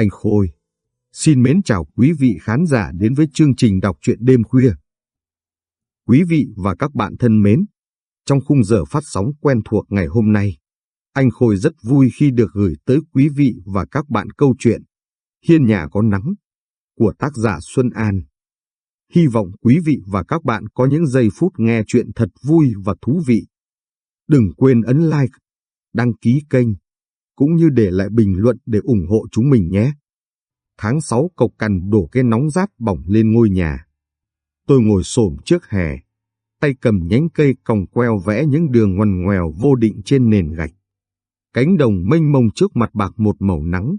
anh Khôi. Xin mến chào quý vị khán giả đến với chương trình đọc truyện đêm khuya. Quý vị và các bạn thân mến, trong khung giờ phát sóng quen thuộc ngày hôm nay, anh Khôi rất vui khi được gửi tới quý vị và các bạn câu chuyện Hiên nhà có nắng của tác giả Xuân An. Hy vọng quý vị và các bạn có những giây phút nghe chuyện thật vui và thú vị. Đừng quên ấn like, đăng ký kênh, cũng như để lại bình luận để ủng hộ chúng mình nhé. Tháng 6 cộc cằn đổ cái nóng rát bỏng lên ngôi nhà. Tôi ngồi xổm trước hè, tay cầm nhánh cây còng queo vẽ những đường ngoằn ngoèo vô định trên nền gạch. Cánh đồng mênh mông trước mặt bạc một màu nắng.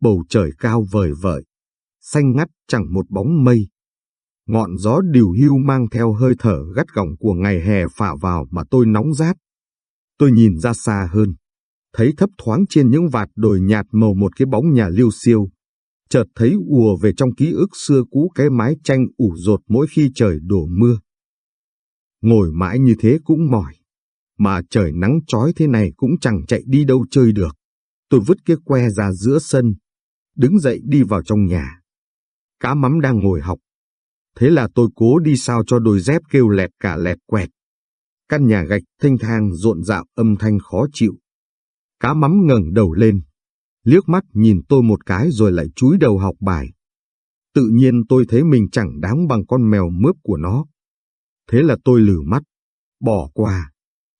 Bầu trời cao vời vợi, xanh ngắt chẳng một bóng mây. Ngọn gió điều hưu mang theo hơi thở gắt gỏng của ngày hè phả vào mà tôi nóng rát. Tôi nhìn ra xa hơn, thấy thấp thoáng trên những vạt đồi nhạt màu một cái bóng nhà liêu siêu. Chợt thấy ùa về trong ký ức xưa cũ cái mái tranh ủ rột mỗi khi trời đổ mưa. Ngồi mãi như thế cũng mỏi, mà trời nắng chói thế này cũng chẳng chạy đi đâu chơi được. Tôi vứt cái que ra giữa sân, đứng dậy đi vào trong nhà. Cá mắm đang ngồi học. Thế là tôi cố đi sao cho đôi dép kêu lẹt cả lẹt quẹt. Căn nhà gạch thanh thang rộn rạo âm thanh khó chịu. Cá mắm ngẩng đầu lên, liếc mắt nhìn tôi một cái rồi lại chúi đầu học bài. Tự nhiên tôi thấy mình chẳng đáng bằng con mèo mướp của nó. Thế là tôi lử mắt, bỏ qua,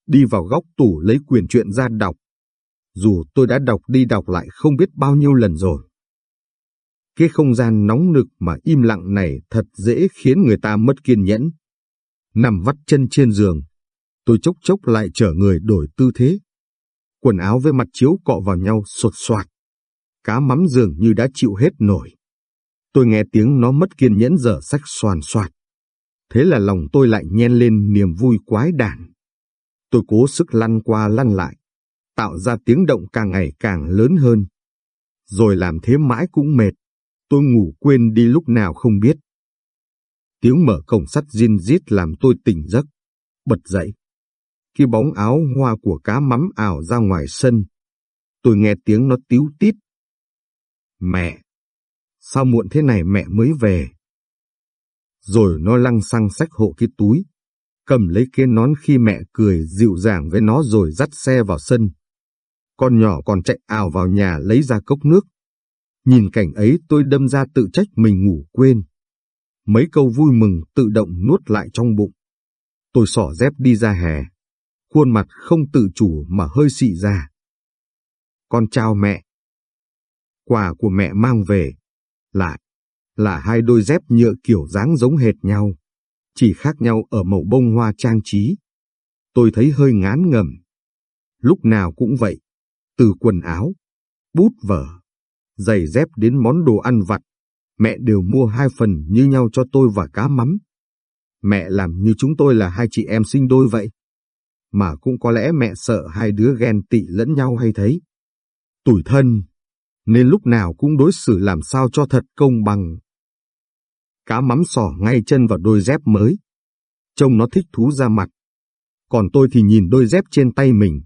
đi vào góc tủ lấy quyển truyện ra đọc. Dù tôi đã đọc đi đọc lại không biết bao nhiêu lần rồi. Cái không gian nóng nực mà im lặng này thật dễ khiến người ta mất kiên nhẫn. Nằm vắt chân trên giường, tôi chốc chốc lại trở người đổi tư thế. Quần áo với mặt chiếu cọ vào nhau sột soạt. Cá mắm dường như đã chịu hết nổi. Tôi nghe tiếng nó mất kiên nhẫn dở sách soàn soạt. Thế là lòng tôi lại nhen lên niềm vui quái đản. Tôi cố sức lăn qua lăn lại, tạo ra tiếng động càng ngày càng lớn hơn. Rồi làm thế mãi cũng mệt, tôi ngủ quên đi lúc nào không biết. Tiếng mở cổng sắt zin rít làm tôi tỉnh giấc, bật dậy. Khi bóng áo hoa của cá mắm ảo ra ngoài sân, tôi nghe tiếng nó tíu tít. Mẹ! Sao muộn thế này mẹ mới về? Rồi nó lăng xăng xách hộ cái túi, cầm lấy cái nón khi mẹ cười dịu dàng với nó rồi dắt xe vào sân. Con nhỏ còn chạy ảo vào nhà lấy ra cốc nước. Nhìn cảnh ấy tôi đâm ra tự trách mình ngủ quên. Mấy câu vui mừng tự động nuốt lại trong bụng. Tôi xỏ dép đi ra hè. Khuôn mặt không tự chủ mà hơi xị ra. Con chào mẹ. Quà của mẹ mang về. Lại, là hai đôi dép nhựa kiểu dáng giống hệt nhau chỉ khác nhau ở màu bông hoa trang trí. Tôi thấy hơi ngán ngầm. Lúc nào cũng vậy, từ quần áo, bút vở, giày dép đến món đồ ăn vặt, mẹ đều mua hai phần như nhau cho tôi và cá mắm. Mẹ làm như chúng tôi là hai chị em sinh đôi vậy. Mà cũng có lẽ mẹ sợ hai đứa ghen tị lẫn nhau hay thấy. Tủi thân, nên lúc nào cũng đối xử làm sao cho thật công bằng. Cá mắm sỏ ngay chân vào đôi dép mới. Trông nó thích thú ra mặt. Còn tôi thì nhìn đôi dép trên tay mình.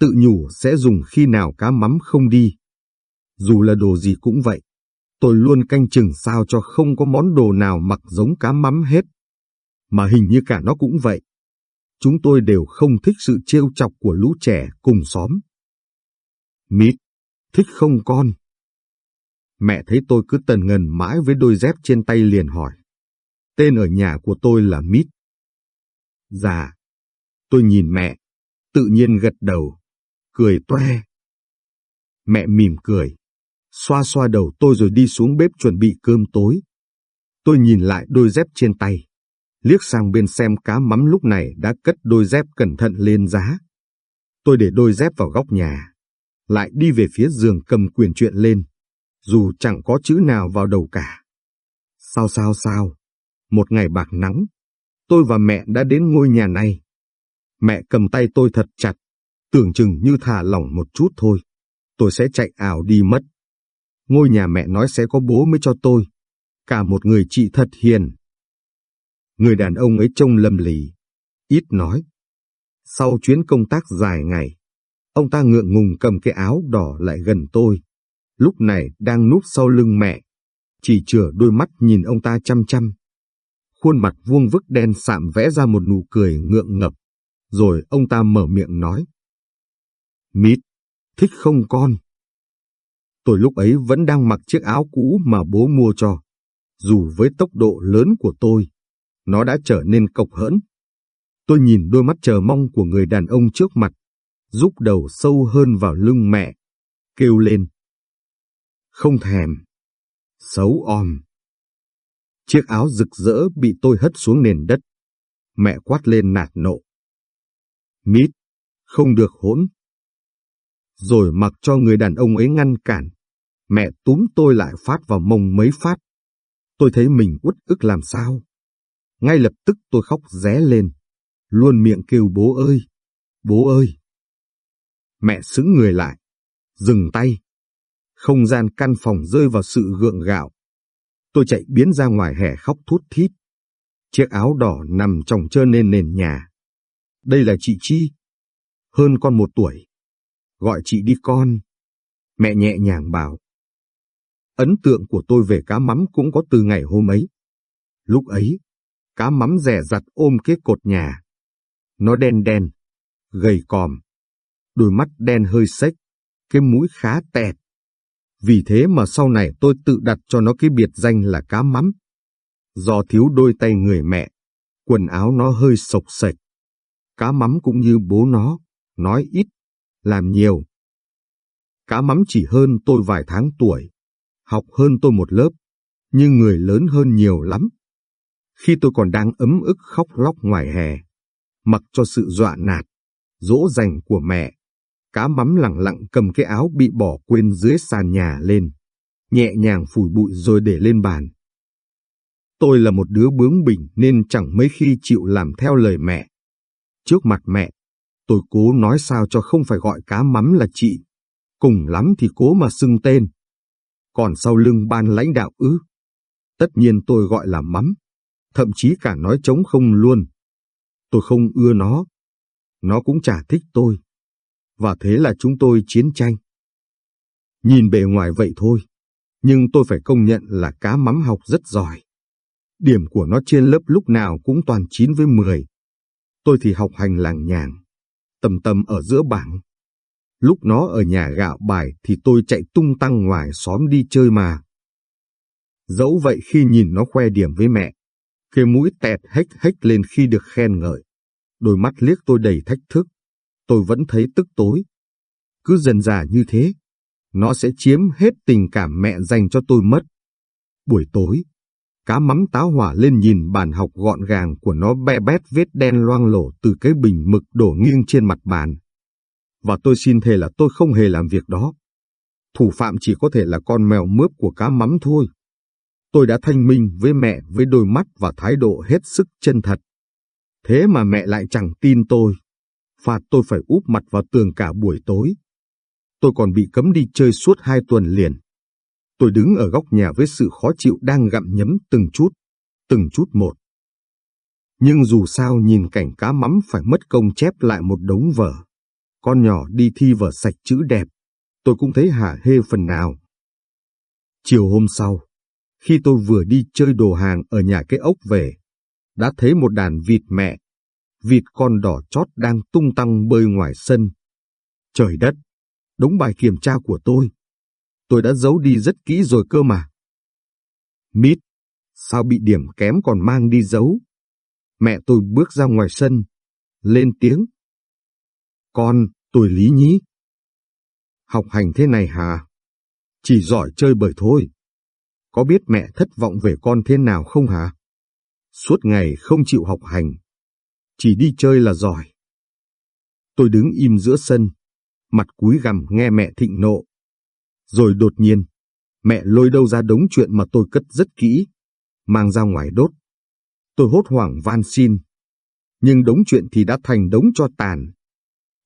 Tự nhủ sẽ dùng khi nào cá mắm không đi. Dù là đồ gì cũng vậy. Tôi luôn canh chừng sao cho không có món đồ nào mặc giống cá mắm hết. Mà hình như cả nó cũng vậy. Chúng tôi đều không thích sự trêu chọc của lũ trẻ cùng xóm. Mít, thích không con? Mẹ thấy tôi cứ tần ngần mãi với đôi dép trên tay liền hỏi. Tên ở nhà của tôi là Mít. Dạ. Tôi nhìn mẹ, tự nhiên gật đầu, cười toe. Mẹ mỉm cười, xoa xoa đầu tôi rồi đi xuống bếp chuẩn bị cơm tối. Tôi nhìn lại đôi dép trên tay, liếc sang bên xem cá mắm lúc này đã cất đôi dép cẩn thận lên giá. Tôi để đôi dép vào góc nhà, lại đi về phía giường cầm quyền chuyện lên dù chẳng có chữ nào vào đầu cả. Sao sao sao, một ngày bạc nắng, tôi và mẹ đã đến ngôi nhà này. Mẹ cầm tay tôi thật chặt, tưởng chừng như thả lỏng một chút thôi, tôi sẽ chạy ảo đi mất. Ngôi nhà mẹ nói sẽ có bố mới cho tôi, cả một người chị thật hiền. Người đàn ông ấy trông lầm lì, ít nói. Sau chuyến công tác dài ngày, ông ta ngượng ngùng cầm cái áo đỏ lại gần tôi, lúc này đang núp sau lưng mẹ, chỉ chừa đôi mắt nhìn ông ta chăm chăm. Khuôn mặt vuông vức đen sạm vẽ ra một nụ cười ngượng ngập, rồi ông ta mở miệng nói. Mít, thích không con? Tôi lúc ấy vẫn đang mặc chiếc áo cũ mà bố mua cho. Dù với tốc độ lớn của tôi, nó đã trở nên cộc hỡn. Tôi nhìn đôi mắt chờ mong của người đàn ông trước mặt, rúc đầu sâu hơn vào lưng mẹ, kêu lên. Không thèm. Xấu om. Chiếc áo rực rỡ bị tôi hất xuống nền đất. Mẹ quát lên nạt nộ. Mít, không được hỗn. Rồi mặc cho người đàn ông ấy ngăn cản. Mẹ túm tôi lại phát vào mông mấy phát. Tôi thấy mình uất ức làm sao. Ngay lập tức tôi khóc ré lên. Luôn miệng kêu bố ơi, bố ơi. Mẹ sững người lại, dừng tay. Không gian căn phòng rơi vào sự gượng gạo. Tôi chạy biến ra ngoài hè khóc thút thít. Chiếc áo đỏ nằm trồng trơn lên nền nhà. Đây là chị Chi. Hơn con một tuổi. Gọi chị đi con. Mẹ nhẹ nhàng bảo. Ấn tượng của tôi về cá mắm cũng có từ ngày hôm ấy. Lúc ấy, cá mắm rẻ rặt ôm cái cột nhà. Nó đen đen, gầy còm, đôi mắt đen hơi xếch, cái mũi khá tẹt. Vì thế mà sau này tôi tự đặt cho nó cái biệt danh là cá mắm. Do thiếu đôi tay người mẹ, quần áo nó hơi sộc sạch. Cá mắm cũng như bố nó, nói ít, làm nhiều. Cá mắm chỉ hơn tôi vài tháng tuổi, học hơn tôi một lớp, nhưng người lớn hơn nhiều lắm. Khi tôi còn đang ấm ức khóc lóc ngoài hè, mặc cho sự dọa nạt, dỗ dành của mẹ, cá mắm lặng lặng cầm cái áo bị bỏ quên dưới sàn nhà lên, nhẹ nhàng phủi bụi rồi để lên bàn. Tôi là một đứa bướng bỉnh nên chẳng mấy khi chịu làm theo lời mẹ. Trước mặt mẹ, tôi cố nói sao cho không phải gọi cá mắm là chị, cùng lắm thì cố mà xưng tên. Còn sau lưng ban lãnh đạo ư, tất nhiên tôi gọi là mắm, thậm chí cả nói trống không luôn. Tôi không ưa nó, nó cũng chả thích tôi. Và thế là chúng tôi chiến tranh. Nhìn bề ngoài vậy thôi, nhưng tôi phải công nhận là cá mắm học rất giỏi. Điểm của nó trên lớp lúc nào cũng toàn 9 với 10. Tôi thì học hành làng nhàng, tầm tầm ở giữa bảng. Lúc nó ở nhà gạo bài thì tôi chạy tung tăng ngoài xóm đi chơi mà. Dẫu vậy khi nhìn nó khoe điểm với mẹ, cái mũi tẹt hếch hếch lên khi được khen ngợi. Đôi mắt liếc tôi đầy thách thức. Tôi vẫn thấy tức tối. Cứ dần dà như thế, nó sẽ chiếm hết tình cảm mẹ dành cho tôi mất. Buổi tối, cá mắm táo hỏa lên nhìn bàn học gọn gàng của nó bẹ bét vết đen loang lổ từ cái bình mực đổ nghiêng trên mặt bàn. Và tôi xin thề là tôi không hề làm việc đó. Thủ phạm chỉ có thể là con mèo mướp của cá mắm thôi. Tôi đã thanh minh với mẹ với đôi mắt và thái độ hết sức chân thật. Thế mà mẹ lại chẳng tin tôi. Phạt tôi phải úp mặt vào tường cả buổi tối. Tôi còn bị cấm đi chơi suốt hai tuần liền. Tôi đứng ở góc nhà với sự khó chịu đang gặm nhấm từng chút, từng chút một. Nhưng dù sao nhìn cảnh cá mắm phải mất công chép lại một đống vở. Con nhỏ đi thi vở sạch chữ đẹp, tôi cũng thấy hả hê phần nào. Chiều hôm sau, khi tôi vừa đi chơi đồ hàng ở nhà cái ốc về, đã thấy một đàn vịt mẹ, vịt con đỏ chót đang tung tăng bơi ngoài sân. Trời đất, đống bài kiểm tra của tôi. Tôi đã giấu đi rất kỹ rồi cơ mà. Mít, sao bị điểm kém còn mang đi giấu? Mẹ tôi bước ra ngoài sân, lên tiếng. Con, tôi lý nhí. Học hành thế này hả? Chỉ giỏi chơi bời thôi. Có biết mẹ thất vọng về con thế nào không hả? Suốt ngày không chịu học hành. Chỉ đi chơi là giỏi. Tôi đứng im giữa sân, mặt cúi gằm nghe mẹ thịnh nộ. Rồi đột nhiên, mẹ lôi đâu ra đống chuyện mà tôi cất rất kỹ, mang ra ngoài đốt. Tôi hốt hoảng van xin, nhưng đống chuyện thì đã thành đống cho tàn.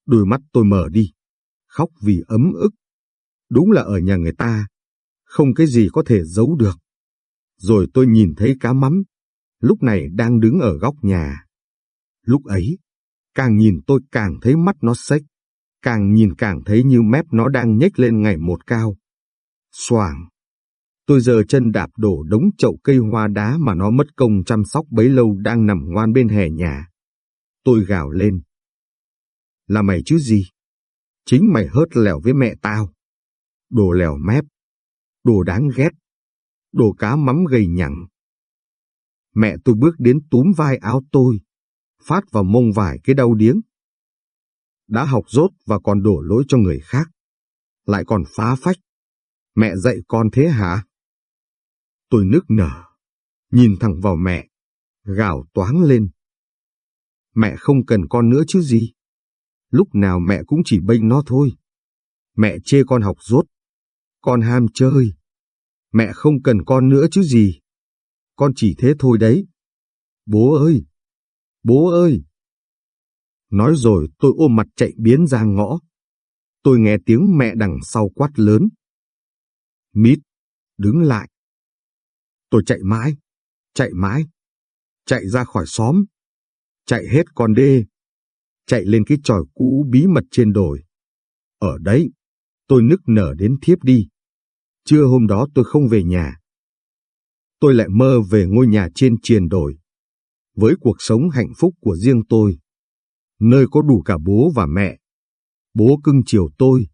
Đôi mắt tôi mở đi, khóc vì ấm ức. Đúng là ở nhà người ta, không cái gì có thể giấu được. Rồi tôi nhìn thấy cá mắm, lúc này đang đứng ở góc nhà. Lúc ấy, càng nhìn tôi càng thấy mắt nó xếch, càng nhìn càng thấy như mép nó đang nhếch lên ngày một cao. Xoàng. Tôi giờ chân đạp đổ đống chậu cây hoa đá mà nó mất công chăm sóc bấy lâu đang nằm ngoan bên hè nhà. Tôi gào lên. Là mày chứ gì? Chính mày hớt lèo với mẹ tao. Đồ lèo mép. Đồ đáng ghét. Đồ cá mắm gầy nhẳng. Mẹ tôi bước đến túm vai áo tôi. Phát vào mông vải cái đau điếng. Đã học rốt và còn đổ lỗi cho người khác. Lại còn phá phách. Mẹ dạy con thế hả? Tôi nức nở. Nhìn thẳng vào mẹ. Gào toáng lên. Mẹ không cần con nữa chứ gì. Lúc nào mẹ cũng chỉ bênh nó thôi. Mẹ chê con học rốt. Con ham chơi. Mẹ không cần con nữa chứ gì. Con chỉ thế thôi đấy. Bố ơi! Bố ơi! Nói rồi tôi ôm mặt chạy biến ra ngõ. Tôi nghe tiếng mẹ đằng sau quát lớn. Mít, đứng lại. Tôi chạy mãi, chạy mãi, chạy ra khỏi xóm, chạy hết con đê, chạy lên cái tròi cũ bí mật trên đồi. Ở đấy, tôi nức nở đến thiếp đi. Trưa hôm đó tôi không về nhà. Tôi lại mơ về ngôi nhà trên triền đồi. Với cuộc sống hạnh phúc của riêng tôi. Nơi có đủ cả bố và mẹ. Bố cưng chiều tôi.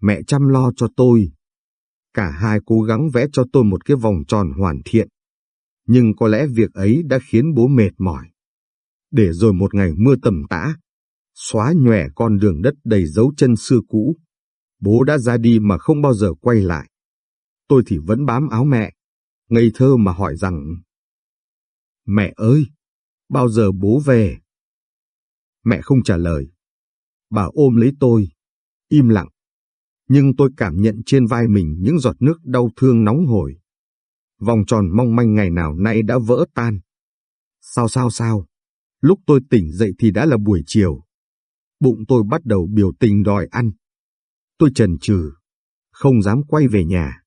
Mẹ chăm lo cho tôi. Cả hai cố gắng vẽ cho tôi một cái vòng tròn hoàn thiện. Nhưng có lẽ việc ấy đã khiến bố mệt mỏi. Để rồi một ngày mưa tầm tã, xóa nhòe con đường đất đầy dấu chân xưa cũ. Bố đã ra đi mà không bao giờ quay lại. Tôi thì vẫn bám áo mẹ, ngây thơ mà hỏi rằng Mẹ ơi, bao giờ bố về? Mẹ không trả lời. Bà ôm lấy tôi, im lặng. Nhưng tôi cảm nhận trên vai mình những giọt nước đau thương nóng hổi. Vòng tròn mong manh ngày nào nay đã vỡ tan. Sao sao sao? Lúc tôi tỉnh dậy thì đã là buổi chiều. Bụng tôi bắt đầu biểu tình đòi ăn. Tôi chần chừ, không dám quay về nhà,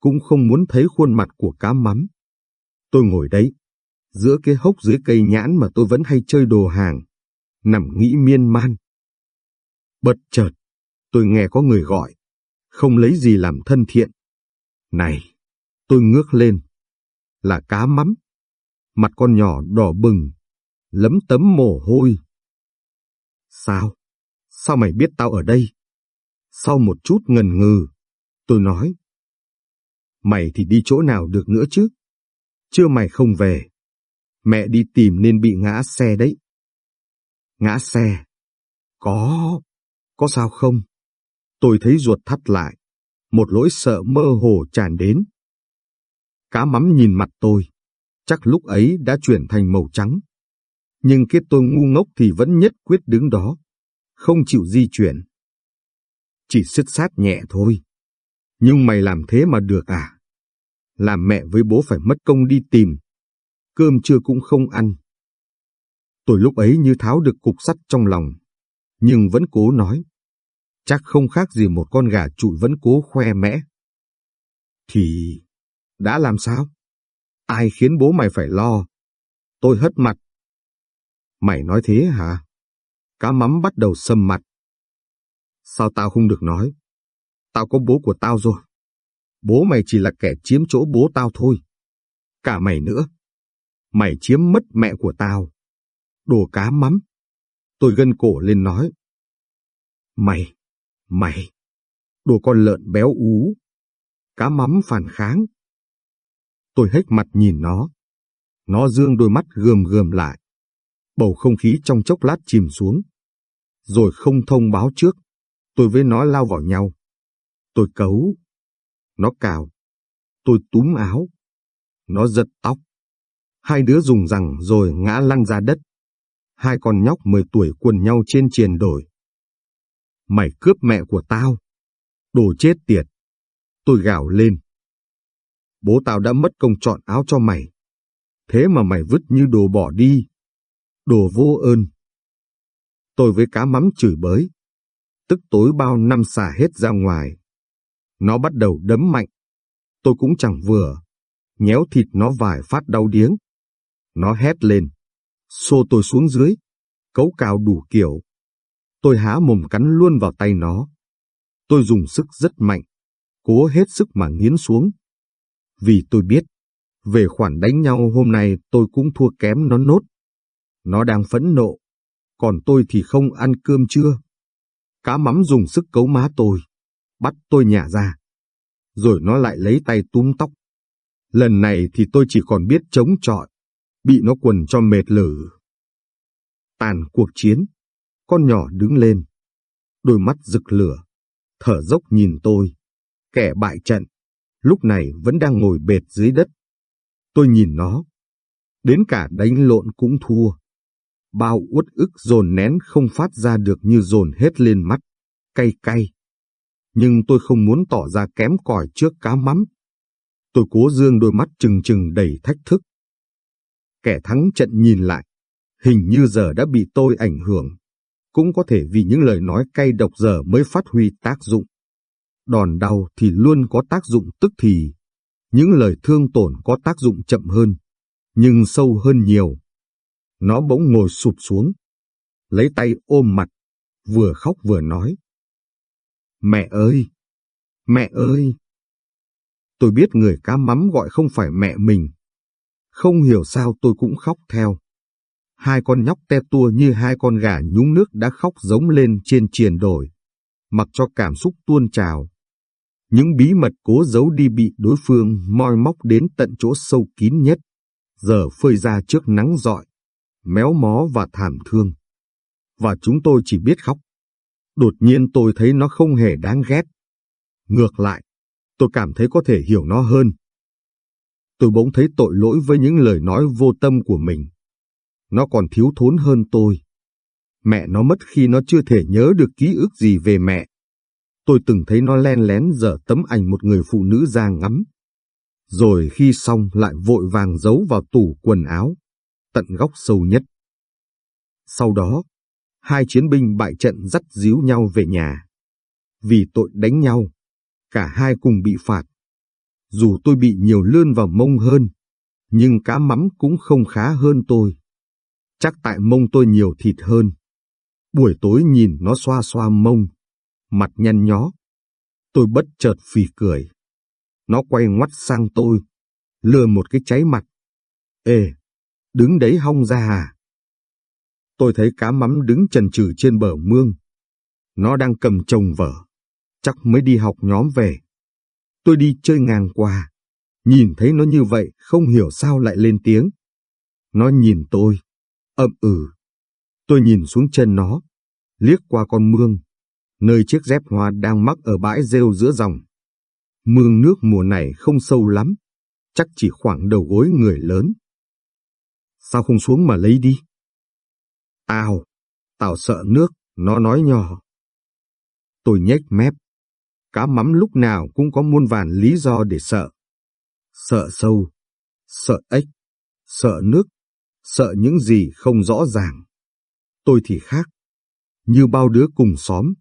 cũng không muốn thấy khuôn mặt của cá mắm. Tôi ngồi đấy, giữa cái hốc dưới cây nhãn mà tôi vẫn hay chơi đồ hàng, nằm nghĩ miên man. Bật chợt, tôi nghe có người gọi, không lấy gì làm thân thiện. Này, tôi ngước lên, là cá mắm. Mặt con nhỏ đỏ bừng, lấm tấm mồ hôi. Sao? Sao mày biết tao ở đây? Sau một chút ngần ngừ, tôi nói. Mày thì đi chỗ nào được nữa chứ? Chưa mày không về. Mẹ đi tìm nên bị ngã xe đấy. Ngã xe? Có. Có sao không? Tôi thấy ruột thắt lại. Một lỗi sợ mơ hồ tràn đến. Cá mắm nhìn mặt tôi. Chắc lúc ấy đã chuyển thành màu trắng. Nhưng cái tôi ngu ngốc thì vẫn nhất quyết đứng đó. Không chịu di chuyển. Chỉ xích sát nhẹ thôi. Nhưng mày làm thế mà được à? Làm mẹ với bố phải mất công đi tìm. Cơm trưa cũng không ăn. Tôi lúc ấy như tháo được cục sắt trong lòng. Nhưng vẫn cố nói. Chắc không khác gì một con gà trụi vẫn cố khoe mẽ. Thì... đã làm sao? Ai khiến bố mày phải lo? Tôi hất mặt. Mày nói thế hả? Cá mắm bắt đầu sầm mặt. Sao tao không được nói? Tao có bố của tao rồi. Bố mày chỉ là kẻ chiếm chỗ bố tao thôi. Cả mày nữa. Mày chiếm mất mẹ của tao. Đồ cá mắm. Tôi gân cổ lên nói. Mày, mày, đồ con lợn béo ú. Cá mắm phản kháng. Tôi hếch mặt nhìn nó. Nó dương đôi mắt gườm gườm lại. Bầu không khí trong chốc lát chìm xuống. Rồi không thông báo trước, tôi với nó lao vào nhau. Tôi cấu. Nó cào. Tôi túm áo. Nó giật tóc. Hai đứa dùng rằng rồi ngã lăn ra đất. Hai con nhóc 10 tuổi quần nhau trên triền đồi. Mày cướp mẹ của tao. Đồ chết tiệt. Tôi gào lên. Bố tao đã mất công chọn áo cho mày. Thế mà mày vứt như đồ bỏ đi. Đồ vô ơn. Tôi với cá mắm chửi bới. Tức tối bao năm xả hết ra ngoài. Nó bắt đầu đấm mạnh. Tôi cũng chẳng vừa. Nhéo thịt nó vài phát đau điếng. Nó hét lên. Xô tôi xuống dưới. Cấu cào đủ kiểu. Tôi há mồm cắn luôn vào tay nó. Tôi dùng sức rất mạnh. cố hết sức mà nghiến xuống. Vì tôi biết, về khoản đánh nhau hôm nay tôi cũng thua kém nó nốt. Nó đang phẫn nộ, còn tôi thì không ăn cơm trưa. Cá mắm dùng sức cấu má tôi, bắt tôi nhả ra. Rồi nó lại lấy tay túm tóc. Lần này thì tôi chỉ còn biết chống chọi, bị nó quần cho mệt lử. Tàn cuộc chiến, con nhỏ đứng lên, đôi mắt rực lửa, thở dốc nhìn tôi. Kẻ bại trận, lúc này vẫn đang ngồi bệt dưới đất. Tôi nhìn nó, đến cả đánh lộn cũng thua. Bao uất ức dồn nén không phát ra được như dồn hết lên mắt, cay cay. Nhưng tôi không muốn tỏ ra kém cỏi trước cá mắm. Tôi cố dương đôi mắt trừng trừng đầy thách thức. Kẻ thắng trận nhìn lại, hình như giờ đã bị tôi ảnh hưởng. Cũng có thể vì những lời nói cay độc giờ mới phát huy tác dụng. Đòn đau thì luôn có tác dụng tức thì. Những lời thương tổn có tác dụng chậm hơn, nhưng sâu hơn nhiều. Nó bỗng ngồi sụp xuống, lấy tay ôm mặt, vừa khóc vừa nói. Mẹ ơi! Mẹ ơi! Tôi biết người cá mắm gọi không phải mẹ mình. Không hiểu sao tôi cũng khóc theo. Hai con nhóc te tua như hai con gà nhúng nước đã khóc giống lên trên triền đồi, mặc cho cảm xúc tuôn trào. Những bí mật cố giấu đi bị đối phương moi móc đến tận chỗ sâu kín nhất, giờ phơi ra trước nắng rọi, méo mó và thảm thương. Và chúng tôi chỉ biết khóc. Đột nhiên tôi thấy nó không hề đáng ghét. Ngược lại, tôi cảm thấy có thể hiểu nó hơn. Tôi bỗng thấy tội lỗi với những lời nói vô tâm của mình. Nó còn thiếu thốn hơn tôi. Mẹ nó mất khi nó chưa thể nhớ được ký ức gì về mẹ. Tôi từng thấy nó len lén dở tấm ảnh một người phụ nữ ra ngắm. Rồi khi xong lại vội vàng giấu vào tủ quần áo, tận góc sâu nhất. Sau đó, hai chiến binh bại trận dắt díu nhau về nhà. Vì tội đánh nhau, cả hai cùng bị phạt. Dù tôi bị nhiều lươn vào mông hơn, nhưng cá mắm cũng không khá hơn tôi. Chắc tại mông tôi nhiều thịt hơn. Buổi tối nhìn nó xoa xoa mông, mặt nhăn nhó. Tôi bất chợt phì cười. Nó quay ngoắt sang tôi, lừa một cái cháy mặt. Ê, đứng đấy hong ra à? Tôi thấy cá mắm đứng trần chừ trên bờ mương. Nó đang cầm chồng vợ, chắc mới đi học nhóm về. Tôi đi chơi ngang qua, nhìn thấy nó như vậy không hiểu sao lại lên tiếng. Nó nhìn tôi, ậm ừ. Tôi nhìn xuống chân nó, liếc qua con mương, nơi chiếc dép hoa đang mắc ở bãi rêu giữa dòng. Mương nước mùa này không sâu lắm, chắc chỉ khoảng đầu gối người lớn. Sao không xuống mà lấy đi? Tao, tao sợ nước, nó nói nhỏ. Tôi nhếch mép. Cá mắm lúc nào cũng có muôn vàn lý do để sợ. Sợ sâu, sợ ếch, sợ nước, sợ những gì không rõ ràng. Tôi thì khác. Như bao đứa cùng xóm,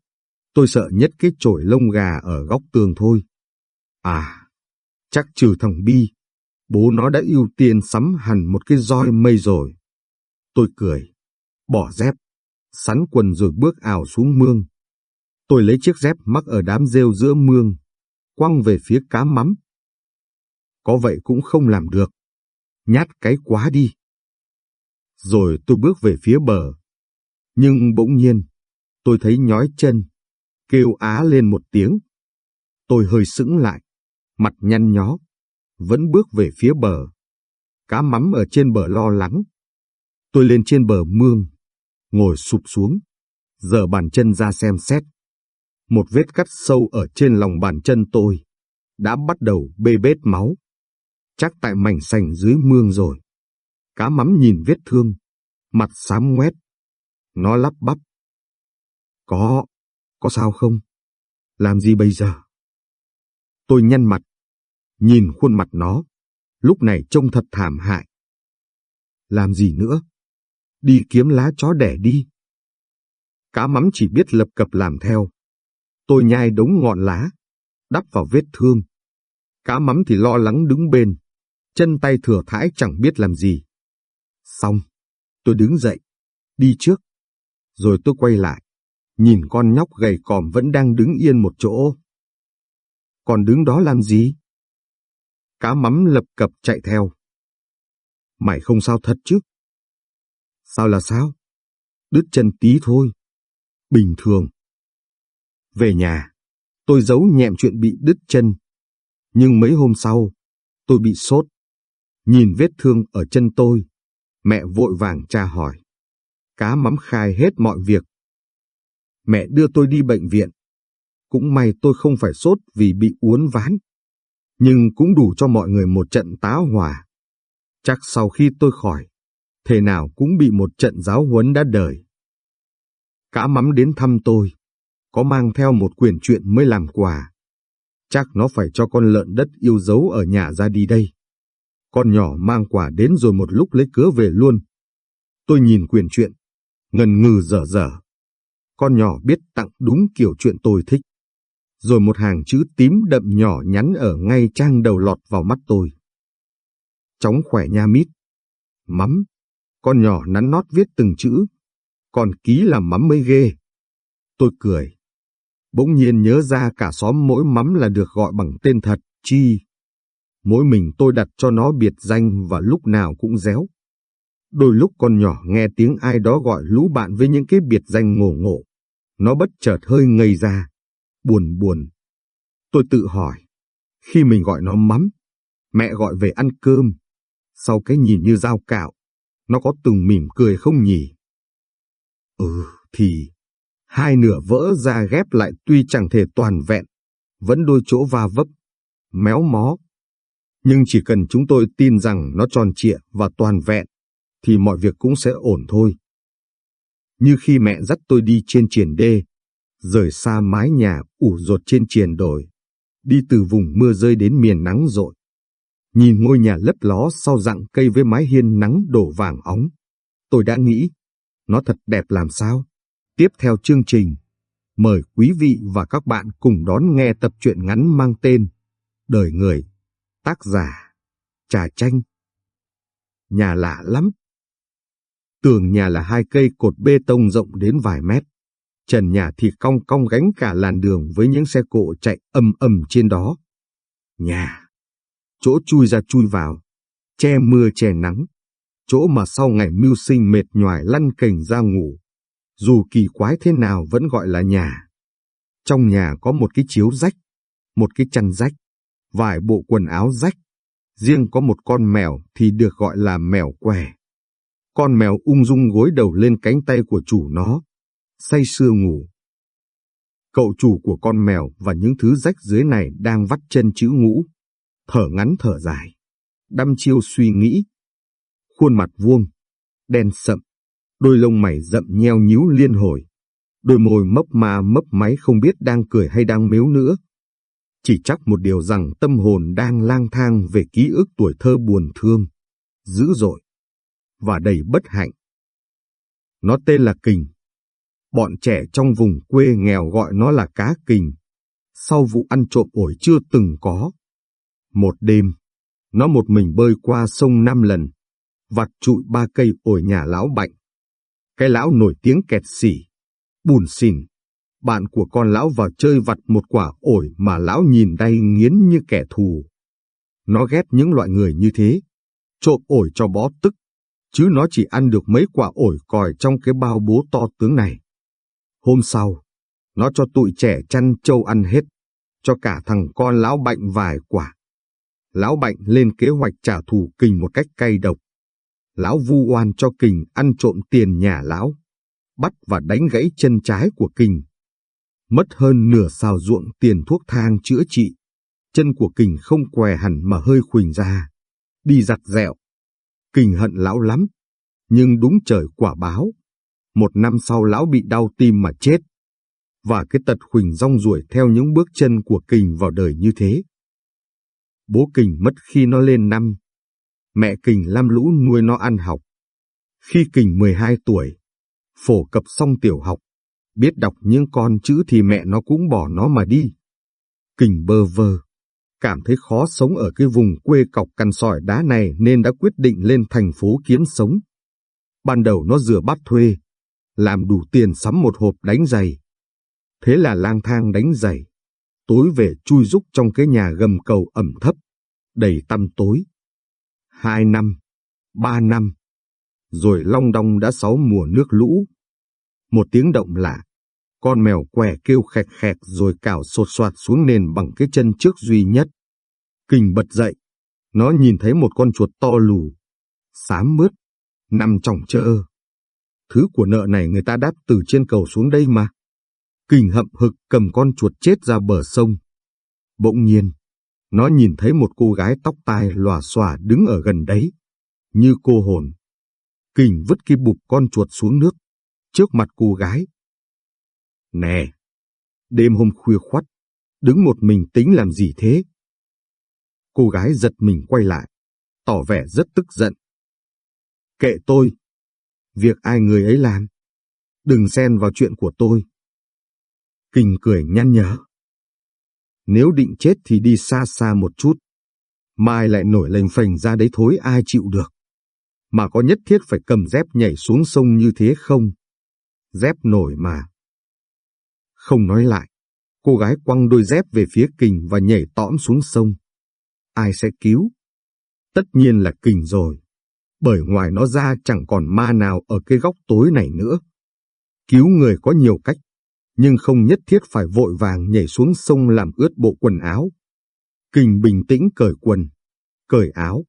tôi sợ nhất cái chổi lông gà ở góc tường thôi. À, chắc trừ thằng Bi, bố nó đã ưu tiên sắm hẳn một cái roi mây rồi. Tôi cười, bỏ dép, sắn quần rồi bước ảo xuống mương. Tôi lấy chiếc dép mắc ở đám rêu giữa mương, quăng về phía cá mắm. Có vậy cũng không làm được. Nhát cái quá đi. Rồi tôi bước về phía bờ. Nhưng bỗng nhiên, tôi thấy nhói chân, kêu á lên một tiếng. Tôi hơi sững lại, mặt nhăn nhó, vẫn bước về phía bờ. Cá mắm ở trên bờ lo lắng. Tôi lên trên bờ mương, ngồi sụp xuống, giờ bàn chân ra xem xét. Một vết cắt sâu ở trên lòng bàn chân tôi, đã bắt đầu bê bết máu. Chắc tại mảnh sành dưới mương rồi. Cá mắm nhìn vết thương, mặt xám ngoét. Nó lắp bắp. Có, có sao không? Làm gì bây giờ? Tôi nhăn mặt, nhìn khuôn mặt nó, lúc này trông thật thảm hại. Làm gì nữa? Đi kiếm lá chó đẻ đi. Cá mắm chỉ biết lập cập làm theo. Tôi nhai đống ngọn lá, đắp vào vết thương. Cá mắm thì lo lắng đứng bên, chân tay thừa thãi chẳng biết làm gì. Xong, tôi đứng dậy, đi trước. Rồi tôi quay lại, nhìn con nhóc gầy còm vẫn đang đứng yên một chỗ. Còn đứng đó làm gì? Cá mắm lập cập chạy theo. Mày không sao thật chứ? Sao là sao? Đứt chân tí thôi. Bình thường. Về nhà, tôi giấu nhẹm chuyện bị đứt chân. Nhưng mấy hôm sau, tôi bị sốt. Nhìn vết thương ở chân tôi, mẹ vội vàng tra hỏi. Cá mắm khai hết mọi việc. Mẹ đưa tôi đi bệnh viện. Cũng may tôi không phải sốt vì bị uốn ván. Nhưng cũng đủ cho mọi người một trận táo hỏa. Chắc sau khi tôi khỏi, thế nào cũng bị một trận giáo huấn đã đời. Cá mắm đến thăm tôi, có mang theo một quyển truyện mới làm quà. Chắc nó phải cho con lợn đất yêu dấu ở nhà ra đi đây. Con nhỏ mang quà đến rồi một lúc lấy cớ về luôn. Tôi nhìn quyển truyện, ngần ngừ dở dở. Con nhỏ biết tặng đúng kiểu chuyện tôi thích. Rồi một hàng chữ tím đậm nhỏ nhắn ở ngay trang đầu lọt vào mắt tôi. Chóng khỏe nha mít. Mắm. Con nhỏ nắn nót viết từng chữ. Còn ký là mắm mới ghê. Tôi cười. Bỗng nhiên nhớ ra cả xóm mỗi mắm là được gọi bằng tên thật, chi. Mỗi mình tôi đặt cho nó biệt danh và lúc nào cũng réo. Đôi lúc con nhỏ nghe tiếng ai đó gọi lũ bạn với những cái biệt danh ngổ ngộ. Nó bất chợt hơi ngây ra. Buồn buồn. Tôi tự hỏi. Khi mình gọi nó mắm, mẹ gọi về ăn cơm. Sau cái nhìn như dao cạo, nó có từng mỉm cười không nhỉ? Ừ, thì hai nửa vỡ ra ghép lại tuy chẳng thể toàn vẹn, vẫn đôi chỗ va vấp, méo mó. Nhưng chỉ cần chúng tôi tin rằng nó tròn trịa và toàn vẹn, thì mọi việc cũng sẽ ổn thôi. Như khi mẹ dắt tôi đi trên triển đê, rời xa mái nhà ủ rột trên triền đồi, đi từ vùng mưa rơi đến miền nắng rội. Nhìn ngôi nhà lấp ló sau rặng cây với mái hiên nắng đổ vàng óng, tôi đã nghĩ, nó thật đẹp làm sao. Tiếp theo chương trình, mời quý vị và các bạn cùng đón nghe tập truyện ngắn mang tên Đời Người, tác giả, Trà Chanh. Nhà lạ lắm. Tường nhà là hai cây cột bê tông rộng đến vài mét. Trần nhà thì cong cong gánh cả làn đường với những xe cộ chạy ầm ầm trên đó. Nhà. Chỗ chui ra chui vào. Che mưa che nắng. Chỗ mà sau ngày mưu sinh mệt nhoài lăn cành ra ngủ dù kỳ quái thế nào vẫn gọi là nhà. Trong nhà có một cái chiếu rách, một cái chăn rách, vài bộ quần áo rách. Riêng có một con mèo thì được gọi là mèo què. Con mèo ung dung gối đầu lên cánh tay của chủ nó, say sưa ngủ. Cậu chủ của con mèo và những thứ rách dưới này đang vắt chân chữ ngũ, thở ngắn thở dài, đăm chiêu suy nghĩ. Khuôn mặt vuông, đen sậm, đôi lông mày rậm nheo nhíu liên hồi, đôi môi mấp ma mấp máy không biết đang cười hay đang mếu nữa. Chỉ chắc một điều rằng tâm hồn đang lang thang về ký ức tuổi thơ buồn thương, dữ dội, và đầy bất hạnh. Nó tên là Kình. Bọn trẻ trong vùng quê nghèo gọi nó là cá kình. Sau vụ ăn trộm ổi chưa từng có. Một đêm, nó một mình bơi qua sông năm lần, vặt trụi ba cây ổi nhà lão bạnh. Cái lão nổi tiếng kẹt xỉ, bùn xỉn. Bạn của con lão vào chơi vặt một quả ổi mà lão nhìn đay nghiến như kẻ thù. Nó ghét những loại người như thế, trộm ổi cho bó tức, chứ nó chỉ ăn được mấy quả ổi còi trong cái bao bố to tướng này. Hôm sau, nó cho tụi trẻ chăn trâu ăn hết, cho cả thằng con lão bệnh vài quả. Lão bệnh lên kế hoạch trả thù kình một cách cay độc lão vu oan cho Kình ăn trộm tiền nhà lão, bắt và đánh gãy chân trái của Kình. Mất hơn nửa xào ruộng tiền thuốc thang chữa trị, chân của Kình không què hẳn mà hơi khuỳnh ra, đi giặt dẹo. Kình hận lão lắm, nhưng đúng trời quả báo. Một năm sau lão bị đau tim mà chết. Và cái tật khuỳnh rong ruổi theo những bước chân của Kình vào đời như thế. Bố Kình mất khi nó lên năm, mẹ Kình lam lũ nuôi nó ăn học. Khi Kình 12 tuổi, phổ cập xong tiểu học, biết đọc những con chữ thì mẹ nó cũng bỏ nó mà đi. Kình bơ vơ, cảm thấy khó sống ở cái vùng quê cọc cằn sỏi đá này nên đã quyết định lên thành phố kiếm sống. Ban đầu nó rửa bát thuê, làm đủ tiền sắm một hộp đánh giày. Thế là lang thang đánh giày, tối về chui rúc trong cái nhà gầm cầu ẩm thấp, đầy tăm tối. Hai năm, ba năm, rồi long đong đã sáu mùa nước lũ. Một tiếng động lạ, con mèo què kêu khẹt khẹt rồi cào sột soạt xuống nền bằng cái chân trước duy nhất. Kình bật dậy, nó nhìn thấy một con chuột to lù, xám mướt, nằm trong chơ. Thứ của nợ này người ta đáp từ trên cầu xuống đây mà. Kình hậm hực cầm con chuột chết ra bờ sông. Bỗng nhiên, nó nhìn thấy một cô gái tóc tai lòa xòa đứng ở gần đấy, như cô hồn. Kình vứt cái bụp con chuột xuống nước, trước mặt cô gái. Nè, đêm hôm khuya khoắt, đứng một mình tính làm gì thế? Cô gái giật mình quay lại, tỏ vẻ rất tức giận. Kệ tôi, việc ai người ấy làm, đừng xen vào chuyện của tôi. Kình cười nhăn nhở. Nếu định chết thì đi xa xa một chút, mai lại nổi lềnh phềnh ra đấy thối ai chịu được. Mà có nhất thiết phải cầm dép nhảy xuống sông như thế không? Dép nổi mà. Không nói lại, cô gái quăng đôi dép về phía kình và nhảy tõm xuống sông. Ai sẽ cứu? Tất nhiên là kình rồi, bởi ngoài nó ra chẳng còn ma nào ở cái góc tối này nữa. Cứu người có nhiều cách, nhưng không nhất thiết phải vội vàng nhảy xuống sông làm ướt bộ quần áo. Kình bình tĩnh cởi quần, cởi áo,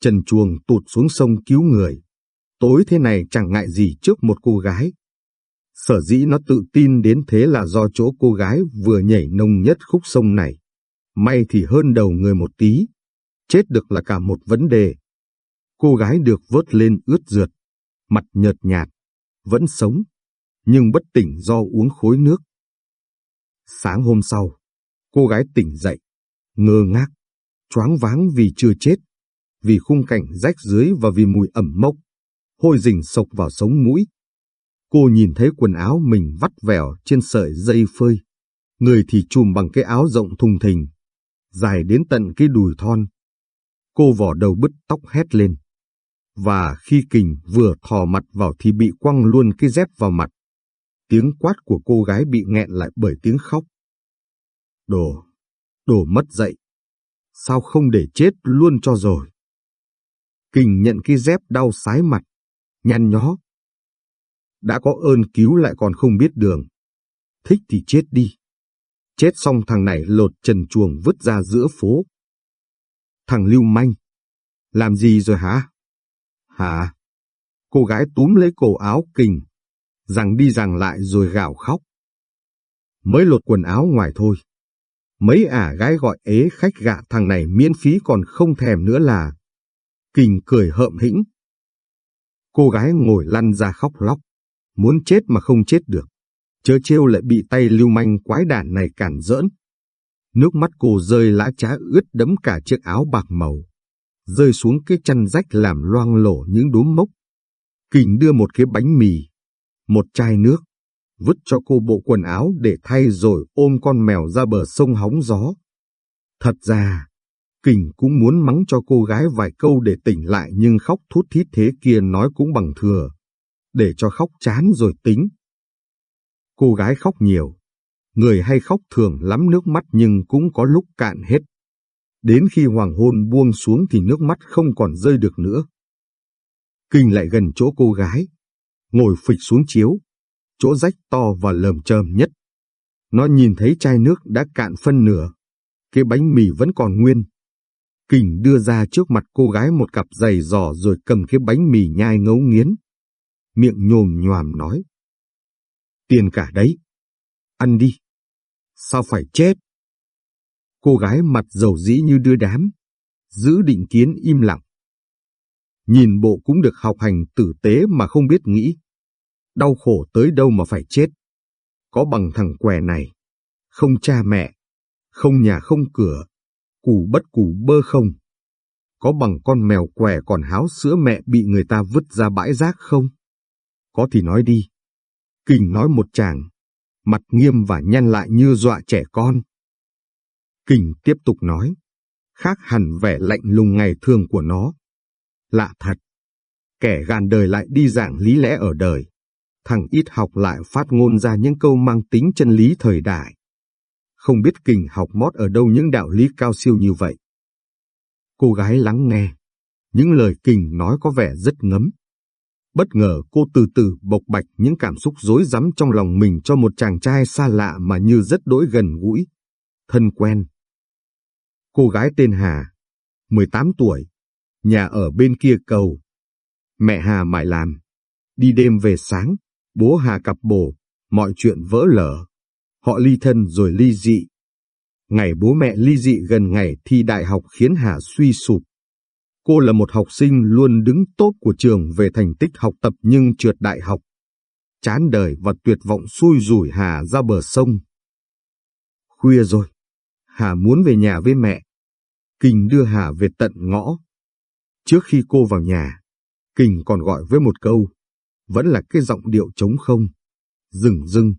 trần chuồng tụt xuống sông cứu người. Tối thế này chẳng ngại gì trước một cô gái. Sở dĩ nó tự tin đến thế là do chỗ cô gái vừa nhảy nông nhất khúc sông này. May thì hơn đầu người một tí. Chết được là cả một vấn đề. Cô gái được vớt lên ướt rượt, mặt nhợt nhạt, vẫn sống, nhưng bất tỉnh do uống khối nước. Sáng hôm sau, cô gái tỉnh dậy, ngơ ngác, choáng váng vì chưa chết, vì khung cảnh rách dưới và vì mùi ẩm mốc, hôi rình sộc vào sống mũi. Cô nhìn thấy quần áo mình vắt vẻo trên sợi dây phơi, người thì chùm bằng cái áo rộng thùng thình, dài đến tận cái đùi thon. Cô vỏ đầu bứt tóc hét lên. Và khi kình vừa thò mặt vào thì bị quăng luôn cái dép vào mặt. Tiếng quát của cô gái bị nghẹn lại bởi tiếng khóc. Đồ, đồ mất dậy. Sao không để chết luôn cho rồi? Kình nhận cái dép đau sái mặt, nhăn nhó. Đã có ơn cứu lại còn không biết đường. Thích thì chết đi. Chết xong thằng này lột trần chuồng vứt ra giữa phố. Thằng lưu manh. Làm gì rồi hả? Hả? Cô gái túm lấy cổ áo kình, rằng đi rằng lại rồi gào khóc. Mới lột quần áo ngoài thôi. Mấy ả gái gọi ế khách gạ thằng này miễn phí còn không thèm nữa là. Kình cười hợm hĩnh. Cô gái ngồi lăn ra khóc lóc, muốn chết mà không chết được. Chớ trêu lại bị tay lưu manh quái đản này cản rỡn. Nước mắt cô rơi lã trá ướt đẫm cả chiếc áo bạc màu, rơi xuống cái chân rách làm loang lổ những đốm mốc. Kình đưa một cái bánh mì, một chai nước, vứt cho cô bộ quần áo để thay rồi ôm con mèo ra bờ sông hóng gió. Thật ra, Kình cũng muốn mắng cho cô gái vài câu để tỉnh lại nhưng khóc thút thít thế kia nói cũng bằng thừa, để cho khóc chán rồi tính. Cô gái khóc nhiều, người hay khóc thường lắm nước mắt nhưng cũng có lúc cạn hết. Đến khi hoàng hôn buông xuống thì nước mắt không còn rơi được nữa. Kinh lại gần chỗ cô gái, ngồi phịch xuống chiếu, chỗ rách to và lờm chờm nhất. Nó nhìn thấy chai nước đã cạn phân nửa, cái bánh mì vẫn còn nguyên. Kình đưa ra trước mặt cô gái một cặp giày giò rồi cầm cái bánh mì nhai ngấu nghiến. Miệng nhồm nhòm nói. Tiền cả đấy. Ăn đi. Sao phải chết? Cô gái mặt dầu dĩ như đưa đám, giữ định kiến im lặng. Nhìn bộ cũng được học hành tử tế mà không biết nghĩ. Đau khổ tới đâu mà phải chết. Có bằng thằng què này, không cha mẹ, không nhà không cửa, củ bất củ bơ không. Có bằng con mèo què còn háo sữa mẹ bị người ta vứt ra bãi rác không? Có thì nói đi. Kình nói một chàng, mặt nghiêm và nhăn lại như dọa trẻ con. Kình tiếp tục nói, khác hẳn vẻ lạnh lùng ngày thường của nó. Lạ thật, kẻ gàn đời lại đi dạng lý lẽ ở đời, thằng ít học lại phát ngôn ra những câu mang tính chân lý thời đại. không biết Kình học mót ở đâu những đạo lý cao siêu như vậy. Cô gái lắng nghe, những lời Kình nói có vẻ rất ngấm. Bất ngờ cô từ từ bộc bạch những cảm xúc rối rắm trong lòng mình cho một chàng trai xa lạ mà như rất đối gần gũi, thân quen. Cô gái tên Hà, 18 tuổi, nhà ở bên kia cầu. Mẹ Hà mải làm, đi đêm về sáng, bố Hà cặp bồ, mọi chuyện vỡ lở. Họ ly thân rồi ly dị. Ngày bố mẹ ly dị gần ngày thi đại học khiến Hà suy sụp. Cô là một học sinh luôn đứng tốt của trường về thành tích học tập nhưng trượt đại học. Chán đời và tuyệt vọng xui rủi Hà ra bờ sông. Khuya rồi, Hà muốn về nhà với mẹ. Kình đưa Hà về tận ngõ. Trước khi cô vào nhà, Kình còn gọi với một câu, vẫn là cái giọng điệu trống không, rừng rưng.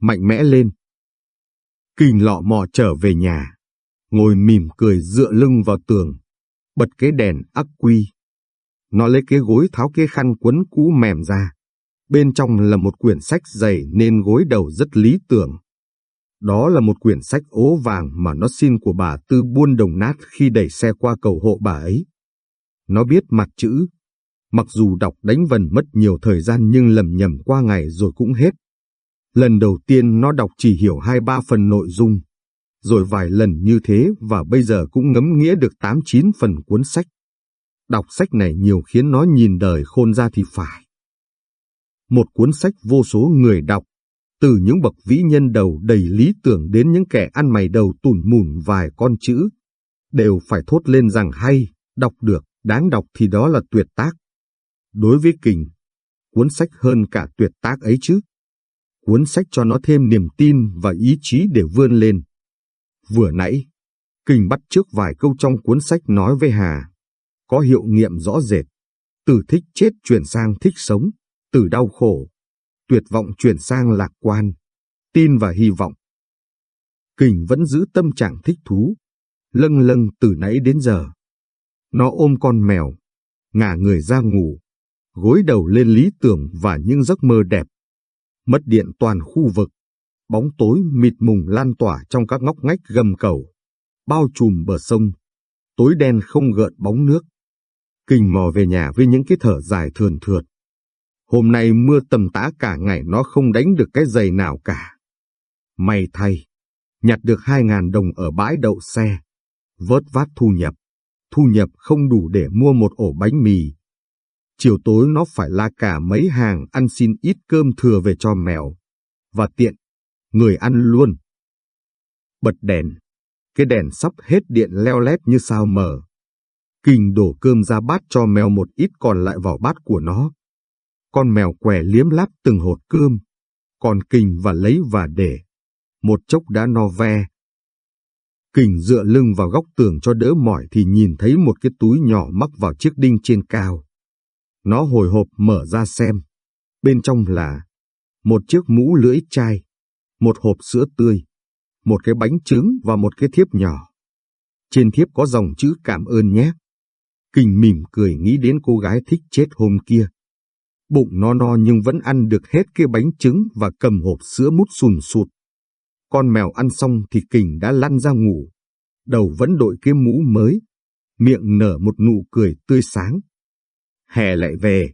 Mạnh mẽ lên. Kình lọ mò trở về nhà, ngồi mỉm cười dựa lưng vào tường, bật cái đèn ắc quy. Nó lấy cái gối tháo cái khăn quấn cũ mềm ra. Bên trong là một quyển sách dày nên gối đầu rất lý tưởng. Đó là một quyển sách ố vàng mà nó xin của bà Tư buôn đồng nát khi đẩy xe qua cầu hộ bà ấy. Nó biết mặt chữ. Mặc dù đọc đánh vần mất nhiều thời gian nhưng lầm nhầm qua ngày rồi cũng hết. Lần đầu tiên nó đọc chỉ hiểu hai ba phần nội dung, rồi vài lần như thế và bây giờ cũng ngấm nghĩa được tám chín phần cuốn sách. Đọc sách này nhiều khiến nó nhìn đời khôn ra thì phải. Một cuốn sách vô số người đọc, từ những bậc vĩ nhân đầu đầy lý tưởng đến những kẻ ăn mày đầu tủn mủn vài con chữ, đều phải thốt lên rằng hay, đọc được, đáng đọc thì đó là tuyệt tác. Đối với Kình, cuốn sách hơn cả tuyệt tác ấy chứ. Cuốn sách cho nó thêm niềm tin và ý chí để vươn lên. Vừa nãy, Kình bắt trước vài câu trong cuốn sách nói với Hà, có hiệu nghiệm rõ rệt, từ thích chết chuyển sang thích sống, từ đau khổ, tuyệt vọng chuyển sang lạc quan, tin và hy vọng. Kình vẫn giữ tâm trạng thích thú, lâng lâng từ nãy đến giờ. Nó ôm con mèo, ngả người ra ngủ, gối đầu lên lý tưởng và những giấc mơ đẹp. Mất điện toàn khu vực, bóng tối mịt mùng lan tỏa trong các ngóc ngách gầm cầu, bao trùm bờ sông, tối đen không gợn bóng nước. Kình mò về nhà với những cái thở dài thườn thượt. Hôm nay mưa tầm tã cả ngày nó không đánh được cái giày nào cả. May thay, nhặt được hai ngàn đồng ở bãi đậu xe, vớt vát thu nhập. Thu nhập không đủ để mua một ổ bánh mì. Chiều tối nó phải la cả mấy hàng ăn xin ít cơm thừa về cho mèo. Và tiện, người ăn luôn. Bật đèn, cái đèn sắp hết điện leo lét như sao mở. Kinh đổ cơm ra bát cho mèo một ít còn lại vào bát của nó. Con mèo què liếm láp từng hột cơm, còn Kình và lấy và để. Một chốc đã no ve. Kình dựa lưng vào góc tường cho đỡ mỏi thì nhìn thấy một cái túi nhỏ mắc vào chiếc đinh trên cao. Nó hồi hộp mở ra xem. Bên trong là một chiếc mũ lưỡi chai, một hộp sữa tươi, một cái bánh trứng và một cái thiếp nhỏ. Trên thiếp có dòng chữ cảm ơn nhé. Kình mỉm cười nghĩ đến cô gái thích chết hôm kia. Bụng no no nhưng vẫn ăn được hết kia bánh trứng và cầm hộp sữa mút sùn sụt. Con mèo ăn xong thì Kình đã lăn ra ngủ. Đầu vẫn đội cái mũ mới. Miệng nở một nụ cười tươi sáng. Hè lại về.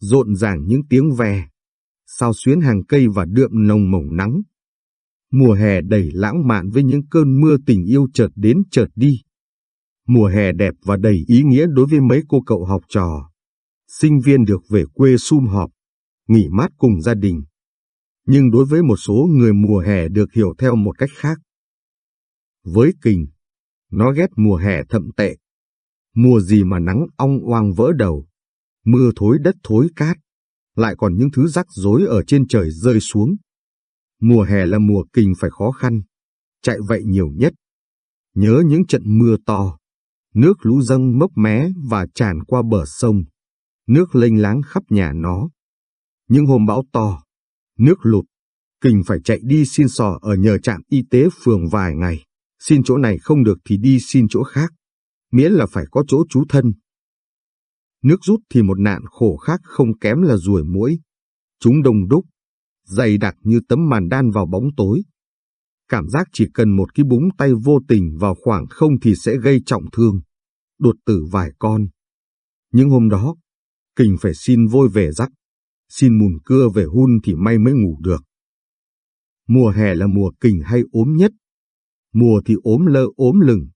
Rộn ràng những tiếng ve. Sao xuyến hàng cây và đượm nồng mỏng nắng. Mùa hè đầy lãng mạn với những cơn mưa tình yêu chợt đến chợt đi. Mùa hè đẹp và đầy ý nghĩa đối với mấy cô cậu học trò sinh viên được về quê sum họp, nghỉ mát cùng gia đình. Nhưng đối với một số người mùa hè được hiểu theo một cách khác. Với Kình, nó ghét mùa hè thậm tệ. Mùa gì mà nắng ong oang vỡ đầu, mưa thối đất thối cát, lại còn những thứ rắc rối ở trên trời rơi xuống. Mùa hè là mùa Kình phải khó khăn, chạy vậy nhiều nhất. Nhớ những trận mưa to, nước lũ dâng mốc mé và tràn qua bờ sông nước lênh láng khắp nhà nó. những hôm bão to, nước lụt, Kình phải chạy đi xin sò ở nhờ trạm y tế phường vài ngày. Xin chỗ này không được thì đi xin chỗ khác, miễn là phải có chỗ trú thân. Nước rút thì một nạn khổ khác không kém là ruồi muỗi. Chúng đông đúc, dày đặc như tấm màn đan vào bóng tối. Cảm giác chỉ cần một cái búng tay vô tình vào khoảng không thì sẽ gây trọng thương, đột tử vài con. những hôm đó, Kình phải xin vôi về rắc, xin mùn cưa về hun thì may mới ngủ được. Mùa hè là mùa kình hay ốm nhất. Mùa thì ốm lơ ốm lừng,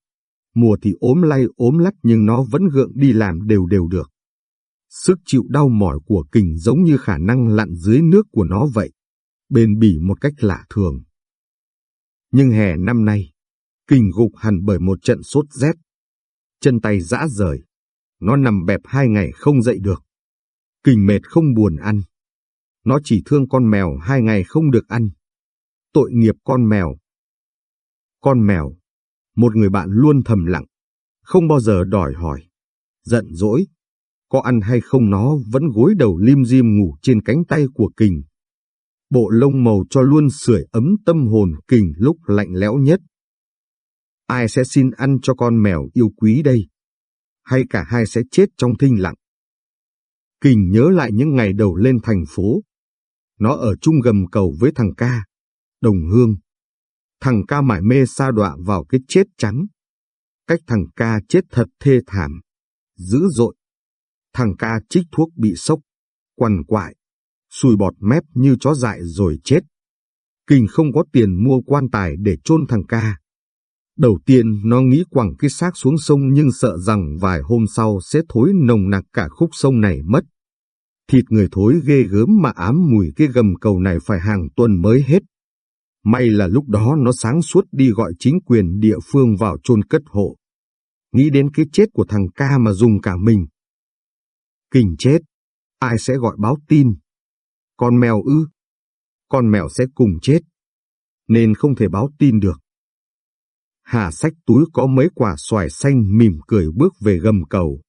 mùa thì ốm lay ốm lắt nhưng nó vẫn gượng đi làm đều đều được. Sức chịu đau mỏi của kình giống như khả năng lặn dưới nước của nó vậy, bền bỉ một cách lạ thường. Nhưng hè năm nay, kình gục hẳn bởi một trận sốt rét. Chân tay rã rời, nó nằm bẹp hai ngày không dậy được. Kình mệt không buồn ăn. Nó chỉ thương con mèo hai ngày không được ăn. Tội nghiệp con mèo. Con mèo, một người bạn luôn thầm lặng, không bao giờ đòi hỏi, giận dỗi. Có ăn hay không nó vẫn gối đầu lim dim ngủ trên cánh tay của kình. Bộ lông màu cho luôn sưởi ấm tâm hồn kình lúc lạnh lẽo nhất. Ai sẽ xin ăn cho con mèo yêu quý đây? Hay cả hai sẽ chết trong thinh lặng? Kình nhớ lại những ngày đầu lên thành phố. Nó ở chung gầm cầu với thằng ca, đồng hương. Thằng ca mải mê sa đọa vào cái chết trắng. Cách thằng ca chết thật thê thảm, dữ dội. Thằng ca trích thuốc bị sốc, quằn quại, sùi bọt mép như chó dại rồi chết. Kình không có tiền mua quan tài để chôn thằng ca. Đầu tiên nó nghĩ quẳng cái xác xuống sông nhưng sợ rằng vài hôm sau sẽ thối nồng nặc cả khúc sông này mất. Thịt người thối ghê gớm mà ám mùi cái gầm cầu này phải hàng tuần mới hết. May là lúc đó nó sáng suốt đi gọi chính quyền địa phương vào chôn cất hộ. Nghĩ đến cái chết của thằng ca mà dùng cả mình. Kinh chết, ai sẽ gọi báo tin? Con mèo ư? Con mèo sẽ cùng chết. Nên không thể báo tin được. Hà sách túi có mấy quả xoài xanh mỉm cười bước về gầm cầu.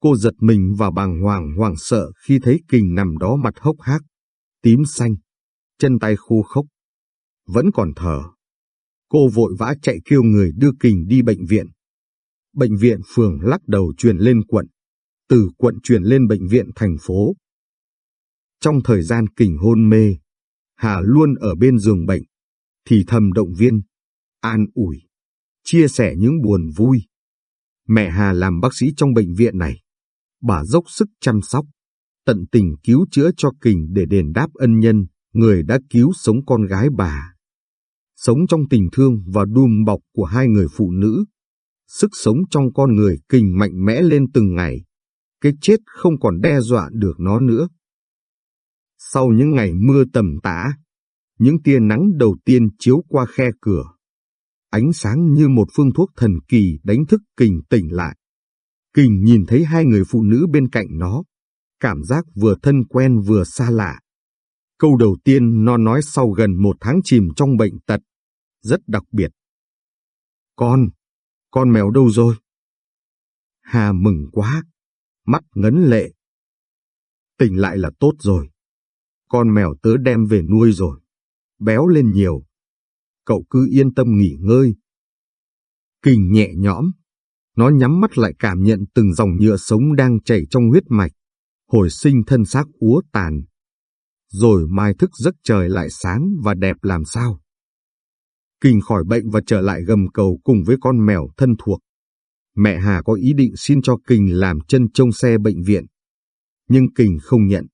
Cô giật mình và bàng hoàng hoàng sợ khi thấy kình nằm đó mặt hốc hác, tím xanh, chân tay khô khốc, vẫn còn thở. Cô vội vã chạy kêu người đưa kình đi bệnh viện. Bệnh viện phường lắc đầu truyền lên quận, từ quận truyền lên bệnh viện thành phố. Trong thời gian kình hôn mê, Hà luôn ở bên giường bệnh, thì thầm động viên, an ủi, chia sẻ những buồn vui. Mẹ Hà làm bác sĩ trong bệnh viện này, bà dốc sức chăm sóc, tận tình cứu chữa cho Kình để đền đáp ân nhân, người đã cứu sống con gái bà. Sống trong tình thương và đùm bọc của hai người phụ nữ, sức sống trong con người Kình mạnh mẽ lên từng ngày, cái chết không còn đe dọa được nó nữa. Sau những ngày mưa tầm tã, những tia nắng đầu tiên chiếu qua khe cửa. Ánh sáng như một phương thuốc thần kỳ đánh thức Kình tỉnh lại. Kình nhìn thấy hai người phụ nữ bên cạnh nó, cảm giác vừa thân quen vừa xa lạ. Câu đầu tiên nó nói sau gần một tháng chìm trong bệnh tật, rất đặc biệt. Con, con mèo đâu rồi? Hà mừng quá, mắt ngấn lệ. Tỉnh lại là tốt rồi. Con mèo tớ đem về nuôi rồi, béo lên nhiều. Cậu cứ yên tâm nghỉ ngơi. Kình nhẹ nhõm, nó nhắm mắt lại cảm nhận từng dòng nhựa sống đang chảy trong huyết mạch, hồi sinh thân xác úa tàn. Rồi mai thức giấc trời lại sáng và đẹp làm sao. Kinh khỏi bệnh và trở lại gầm cầu cùng với con mèo thân thuộc. Mẹ Hà có ý định xin cho Kình làm chân trông xe bệnh viện. Nhưng Kình không nhận.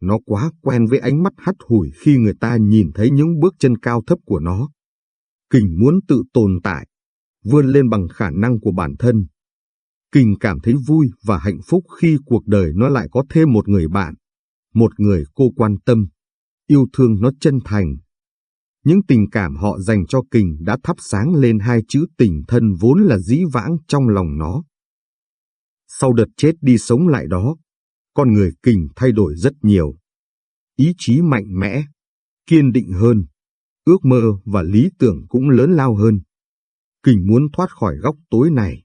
Nó quá quen với ánh mắt hắt hủi khi người ta nhìn thấy những bước chân cao thấp của nó. Kình muốn tự tồn tại, vươn lên bằng khả năng của bản thân. Kình cảm thấy vui và hạnh phúc khi cuộc đời nó lại có thêm một người bạn, một người cô quan tâm, yêu thương nó chân thành. Những tình cảm họ dành cho Kình đã thắp sáng lên hai chữ tình thân vốn là dĩ vãng trong lòng nó. Sau đợt chết đi sống lại đó, con người Kình thay đổi rất nhiều. Ý chí mạnh mẽ, kiên định hơn, ước mơ và lý tưởng cũng lớn lao hơn. Kình muốn thoát khỏi góc tối này,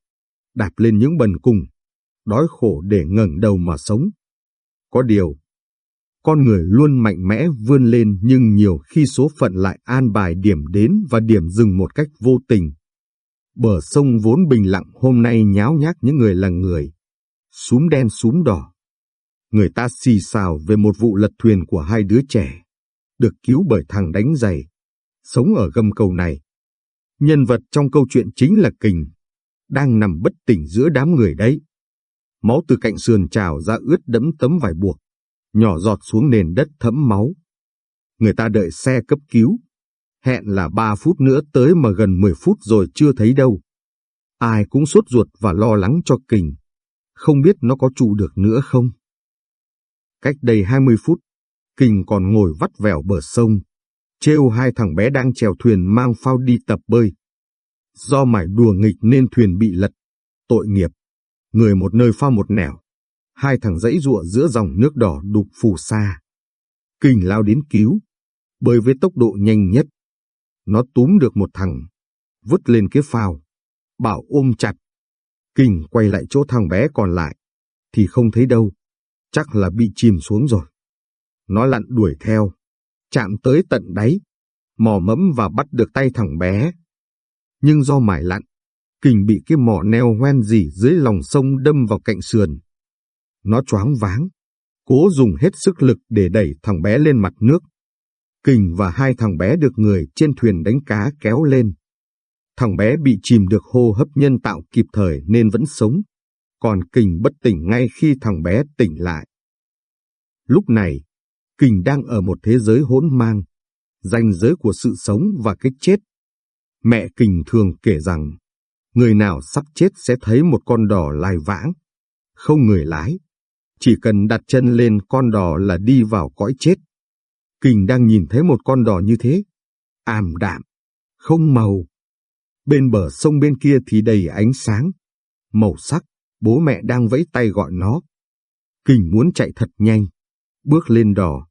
đạp lên những bần cùng, đói khổ để ngẩng đầu mà sống. Có điều, con người luôn mạnh mẽ vươn lên nhưng nhiều khi số phận lại an bài điểm đến và điểm dừng một cách vô tình. Bờ sông vốn bình lặng hôm nay nháo nhác những người là người, súm đen súm đỏ. Người ta xì xào về một vụ lật thuyền của hai đứa trẻ, được cứu bởi thằng đánh giày, sống ở gầm cầu này. Nhân vật trong câu chuyện chính là Kình, đang nằm bất tỉnh giữa đám người đấy. Máu từ cạnh sườn trào ra ướt đẫm tấm vải buộc, nhỏ giọt xuống nền đất thấm máu. Người ta đợi xe cấp cứu, hẹn là 3 phút nữa tới mà gần 10 phút rồi chưa thấy đâu. Ai cũng sốt ruột và lo lắng cho Kình, không biết nó có trụ được nữa không. Cách đây 20 phút, Kình còn ngồi vắt vẻo bờ sông, trêu hai thằng bé đang chèo thuyền mang phao đi tập bơi. Do mải đùa nghịch nên thuyền bị lật, tội nghiệp, người một nơi phao một nẻo. Hai thằng dãy ruộng giữa dòng nước đỏ đục phù sa. Kình lao đến cứu, bơi với tốc độ nhanh nhất. Nó túm được một thằng, vứt lên cái phao, bảo ôm chặt. Kình quay lại chỗ thằng bé còn lại, thì không thấy đâu, chắc là bị chìm xuống rồi. Nó lặn đuổi theo, chạm tới tận đáy, mò mẫm và bắt được tay thằng bé. Nhưng do mải lặn, kình bị cái mỏ neo hoen gì dưới lòng sông đâm vào cạnh sườn. Nó choáng váng, cố dùng hết sức lực để đẩy thằng bé lên mặt nước. Kình và hai thằng bé được người trên thuyền đánh cá kéo lên. Thằng bé bị chìm được hô hấp nhân tạo kịp thời nên vẫn sống, còn Kình bất tỉnh ngay khi thằng bé tỉnh lại. Lúc này, Kình đang ở một thế giới hỗn mang, ranh giới của sự sống và cái chết. Mẹ Kình thường kể rằng, người nào sắp chết sẽ thấy một con đò lai vãng, không người lái. Chỉ cần đặt chân lên con đò là đi vào cõi chết. Kình đang nhìn thấy một con đò như thế, ảm đạm, không màu. Bên bờ sông bên kia thì đầy ánh sáng, màu sắc, bố mẹ đang vẫy tay gọi nó. Kình muốn chạy thật nhanh, bước lên đò,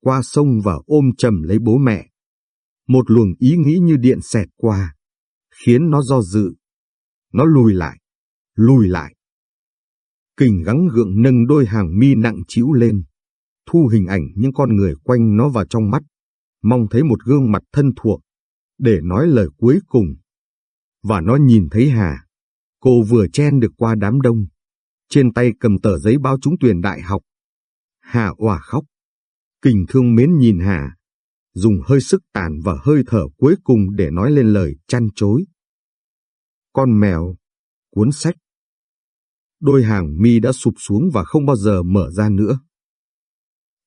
qua sông và ôm chầm lấy bố mẹ. Một luồng ý nghĩ như điện xẹt qua, khiến nó do dự. Nó lùi lại, lùi lại. Kình gắng gượng nâng đôi hàng mi nặng trĩu lên, thu hình ảnh những con người quanh nó vào trong mắt, mong thấy một gương mặt thân thuộc, để nói lời cuối cùng. Và nó nhìn thấy Hà. Cô vừa chen được qua đám đông, trên tay cầm tờ giấy báo trúng tuyển đại học. Hà òa khóc, Kình thương mến nhìn Hà, dùng hơi sức tàn và hơi thở cuối cùng để nói lên lời chăn chối. Con mèo, cuốn sách. Đôi hàng mi đã sụp xuống và không bao giờ mở ra nữa.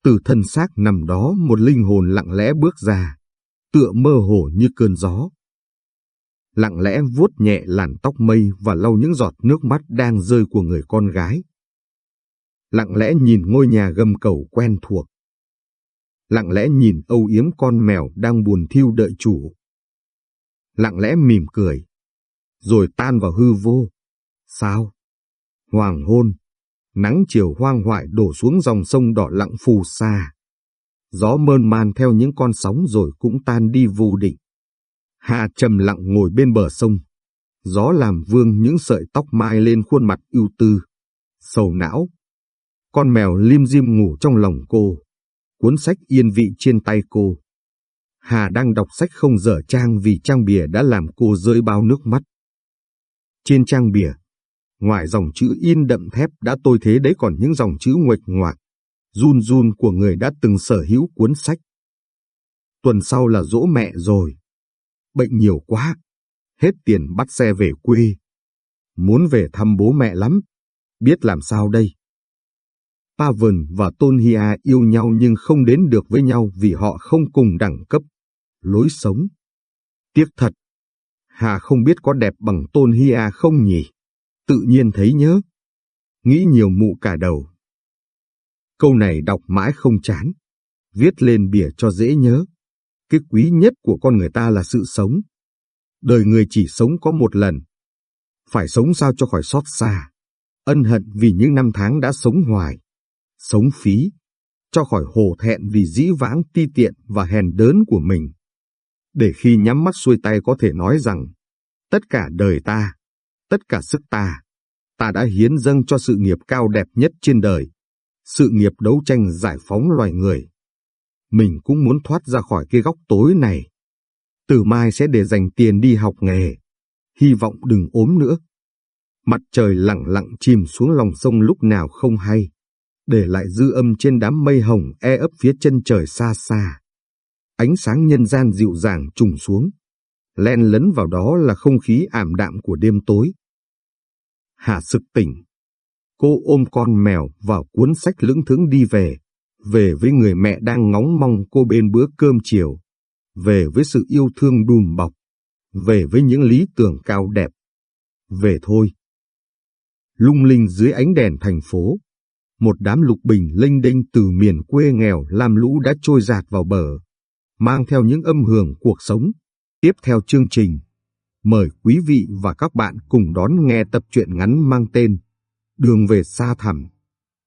Từ thân xác nằm đó một linh hồn lặng lẽ bước ra, tựa mơ hồ như cơn gió. Lặng lẽ vuốt nhẹ làn tóc mây và lau những giọt nước mắt đang rơi của người con gái. Lặng lẽ nhìn ngôi nhà gầm cầu quen thuộc lặng lẽ nhìn âu yếm con mèo đang buồn thiêu đợi chủ. Lặng lẽ mỉm cười, rồi tan vào hư vô. Sao? Hoàng hôn, nắng chiều hoang hoại đổ xuống dòng sông đỏ lặng phù sa. Gió mơn man theo những con sóng rồi cũng tan đi vô định. Hà trầm lặng ngồi bên bờ sông. Gió làm vương những sợi tóc mai lên khuôn mặt ưu tư, sầu não. Con mèo lim dim ngủ trong lòng cô cuốn sách yên vị trên tay cô. Hà đang đọc sách không dở trang vì trang bìa đã làm cô rơi bao nước mắt. Trên trang bìa, ngoài dòng chữ in đậm thép đã tôi thế đấy còn những dòng chữ nguệch ngoạc, run run của người đã từng sở hữu cuốn sách. Tuần sau là dỗ mẹ rồi. Bệnh nhiều quá, hết tiền bắt xe về quê. Muốn về thăm bố mẹ lắm, biết làm sao đây. Pavan và Tôn yêu nhau nhưng không đến được với nhau vì họ không cùng đẳng cấp, lối sống. Tiếc thật, Hà không biết có đẹp bằng Tôn không nhỉ? Tự nhiên thấy nhớ. Nghĩ nhiều mụ cả đầu. Câu này đọc mãi không chán. Viết lên bìa cho dễ nhớ. Cái quý nhất của con người ta là sự sống. Đời người chỉ sống có một lần. Phải sống sao cho khỏi xót xa. Ân hận vì những năm tháng đã sống hoài sống phí, cho khỏi hồ thẹn vì dĩ vãng ti tiện và hèn đớn của mình. Để khi nhắm mắt xuôi tay có thể nói rằng, tất cả đời ta, tất cả sức ta, ta đã hiến dâng cho sự nghiệp cao đẹp nhất trên đời, sự nghiệp đấu tranh giải phóng loài người. Mình cũng muốn thoát ra khỏi cái góc tối này. Từ mai sẽ để dành tiền đi học nghề, hy vọng đừng ốm nữa. Mặt trời lặng lặng chìm xuống lòng sông lúc nào không hay để lại dư âm trên đám mây hồng e ấp phía chân trời xa xa. ánh sáng nhân gian dịu dàng trùng xuống. Len lấn vào đó là không khí ảm đạm của đêm tối. Hạ sực tỉnh. Cô ôm con mèo vào cuốn sách lững thững đi về, về với người mẹ đang ngóng mong cô bên bữa cơm chiều, về với sự yêu thương đùm bọc, về với những lý tưởng cao đẹp. Về thôi. Lung linh dưới ánh đèn thành phố, một đám lục bình lênh đênh từ miền quê nghèo lam lũ đã trôi giạt vào bờ, mang theo những âm hưởng cuộc sống. Tiếp theo chương trình, mời quý vị và các bạn cùng đón nghe tập truyện ngắn mang tên Đường về xa thẳm,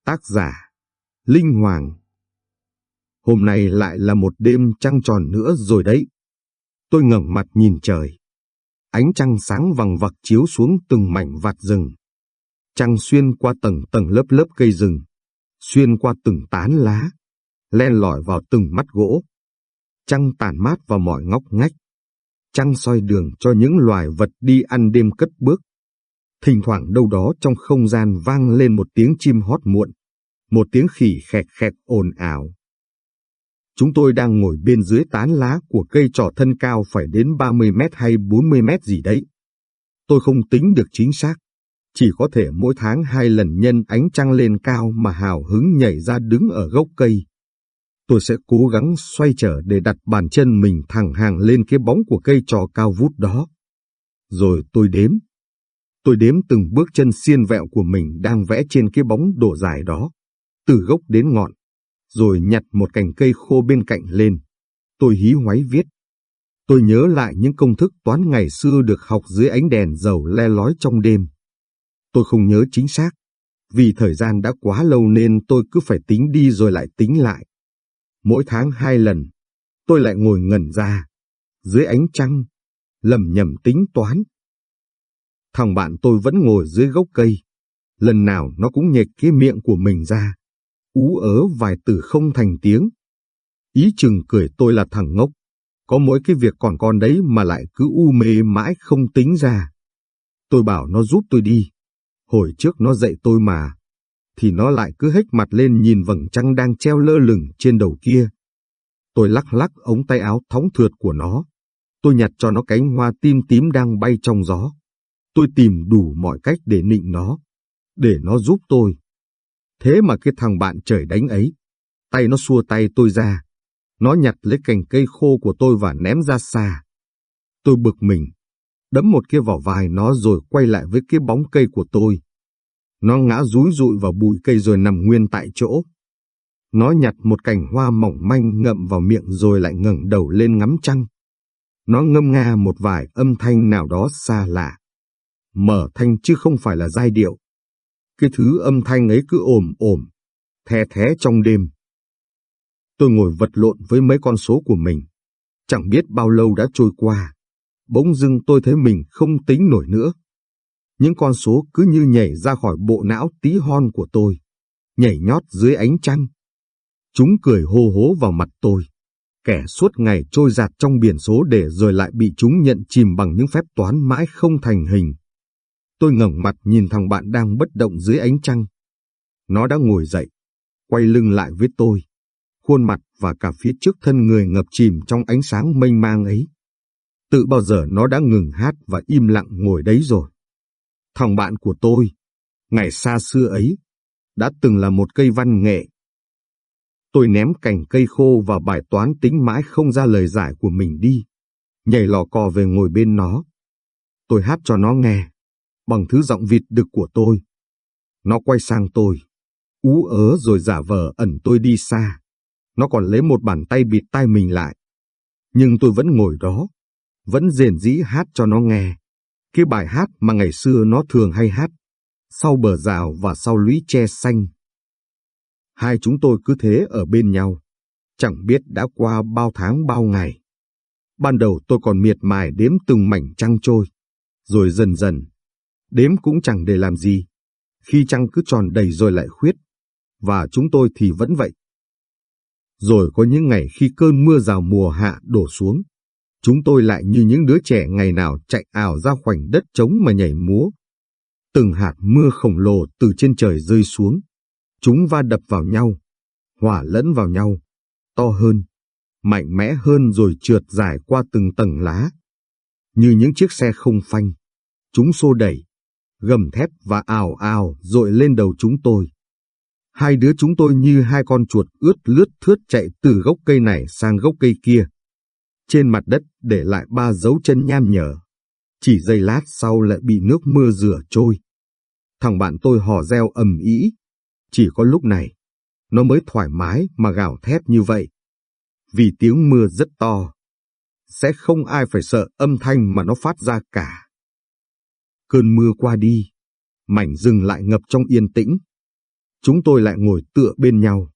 tác giả Linh Hoàng. Hôm nay lại là một đêm trăng tròn nữa rồi đấy. Tôi ngẩng mặt nhìn trời. Ánh trăng sáng vằng vặc chiếu xuống từng mảnh vạt rừng. Trăng xuyên qua tầng tầng lớp lớp cây rừng, xuyên qua từng tán lá, len lỏi vào từng mắt gỗ. Trăng tàn mát vào mọi ngóc ngách. Trăng soi đường cho những loài vật đi ăn đêm cất bước. Thỉnh thoảng đâu đó trong không gian vang lên một tiếng chim hót muộn, một tiếng khỉ khẹt khẹt ồn ào. Chúng tôi đang ngồi bên dưới tán lá của cây trò thân cao phải đến 30 mét hay 40 mét gì đấy. Tôi không tính được chính xác, chỉ có thể mỗi tháng hai lần nhân ánh trăng lên cao mà hào hứng nhảy ra đứng ở gốc cây. Tôi sẽ cố gắng xoay trở để đặt bàn chân mình thẳng hàng lên cái bóng của cây trò cao vút đó. Rồi tôi đếm. Tôi đếm từng bước chân xiên vẹo của mình đang vẽ trên cái bóng đổ dài đó, từ gốc đến ngọn, rồi nhặt một cành cây khô bên cạnh lên. Tôi hí hoáy viết. Tôi nhớ lại những công thức toán ngày xưa được học dưới ánh đèn dầu le lói trong đêm. Tôi không nhớ chính xác, vì thời gian đã quá lâu nên tôi cứ phải tính đi rồi lại tính lại. Mỗi tháng hai lần, tôi lại ngồi ngẩn ra, dưới ánh trăng, lầm nhầm tính toán. Thằng bạn tôi vẫn ngồi dưới gốc cây, lần nào nó cũng nhệch cái miệng của mình ra, ú ớ vài từ không thành tiếng. Ý chừng cười tôi là thằng ngốc, có mỗi cái việc còn con đấy mà lại cứ u mê mãi không tính ra. Tôi bảo nó giúp tôi đi, Hồi trước nó dạy tôi mà, thì nó lại cứ hếch mặt lên nhìn vầng trăng đang treo lơ lửng trên đầu kia. Tôi lắc lắc ống tay áo thóng thượt của nó. Tôi nhặt cho nó cánh hoa tim tím đang bay trong gió. Tôi tìm đủ mọi cách để nịnh nó, để nó giúp tôi. Thế mà cái thằng bạn trời đánh ấy, tay nó xua tay tôi ra. Nó nhặt lấy cành cây khô của tôi và ném ra xa. Tôi bực mình, đấm một kia vào vai nó rồi quay lại với cái bóng cây của tôi. Nó ngã rúi rụi vào bụi cây rồi nằm nguyên tại chỗ. Nó nhặt một cành hoa mỏng manh ngậm vào miệng rồi lại ngẩng đầu lên ngắm trăng. Nó ngâm nga một vài âm thanh nào đó xa lạ. Mở thanh chứ không phải là giai điệu. Cái thứ âm thanh ấy cứ ồm ồm, thè thé trong đêm. Tôi ngồi vật lộn với mấy con số của mình. Chẳng biết bao lâu đã trôi qua bỗng dưng tôi thấy mình không tính nổi nữa. Những con số cứ như nhảy ra khỏi bộ não tí hon của tôi, nhảy nhót dưới ánh trăng. Chúng cười hô hố vào mặt tôi, kẻ suốt ngày trôi giạt trong biển số để rồi lại bị chúng nhận chìm bằng những phép toán mãi không thành hình. Tôi ngẩng mặt nhìn thằng bạn đang bất động dưới ánh trăng. Nó đã ngồi dậy, quay lưng lại với tôi, khuôn mặt và cả phía trước thân người ngập chìm trong ánh sáng mênh mang ấy. Tự bao giờ nó đã ngừng hát và im lặng ngồi đấy rồi. Thằng bạn của tôi, ngày xa xưa ấy, đã từng là một cây văn nghệ. Tôi ném cành cây khô và bài toán tính mãi không ra lời giải của mình đi, nhảy lò cò về ngồi bên nó. Tôi hát cho nó nghe, bằng thứ giọng vịt đực của tôi. Nó quay sang tôi, ú ớ rồi giả vờ ẩn tôi đi xa. Nó còn lấy một bàn tay bịt tai mình lại. Nhưng tôi vẫn ngồi đó, vẫn rền rĩ hát cho nó nghe. Cái bài hát mà ngày xưa nó thường hay hát, sau bờ rào và sau lũy tre xanh. Hai chúng tôi cứ thế ở bên nhau, chẳng biết đã qua bao tháng bao ngày. Ban đầu tôi còn miệt mài đếm từng mảnh trăng trôi, rồi dần dần, đếm cũng chẳng để làm gì. Khi trăng cứ tròn đầy rồi lại khuyết, và chúng tôi thì vẫn vậy. Rồi có những ngày khi cơn mưa rào mùa hạ đổ xuống, Chúng tôi lại như những đứa trẻ ngày nào chạy ảo ra khoảnh đất trống mà nhảy múa. Từng hạt mưa khổng lồ từ trên trời rơi xuống. Chúng va đập vào nhau, hòa lẫn vào nhau, to hơn, mạnh mẽ hơn rồi trượt dài qua từng tầng lá. Như những chiếc xe không phanh, chúng xô đẩy, gầm thép và ào ào dội lên đầu chúng tôi. Hai đứa chúng tôi như hai con chuột ướt lướt thướt chạy từ gốc cây này sang gốc cây kia. Trên mặt đất để lại ba dấu chân nham nhở. Chỉ giây lát sau lại bị nước mưa rửa trôi. Thằng bạn tôi hò reo ầm ĩ. Chỉ có lúc này, nó mới thoải mái mà gào thét như vậy. Vì tiếng mưa rất to. Sẽ không ai phải sợ âm thanh mà nó phát ra cả. Cơn mưa qua đi, mảnh rừng lại ngập trong yên tĩnh. Chúng tôi lại ngồi tựa bên nhau,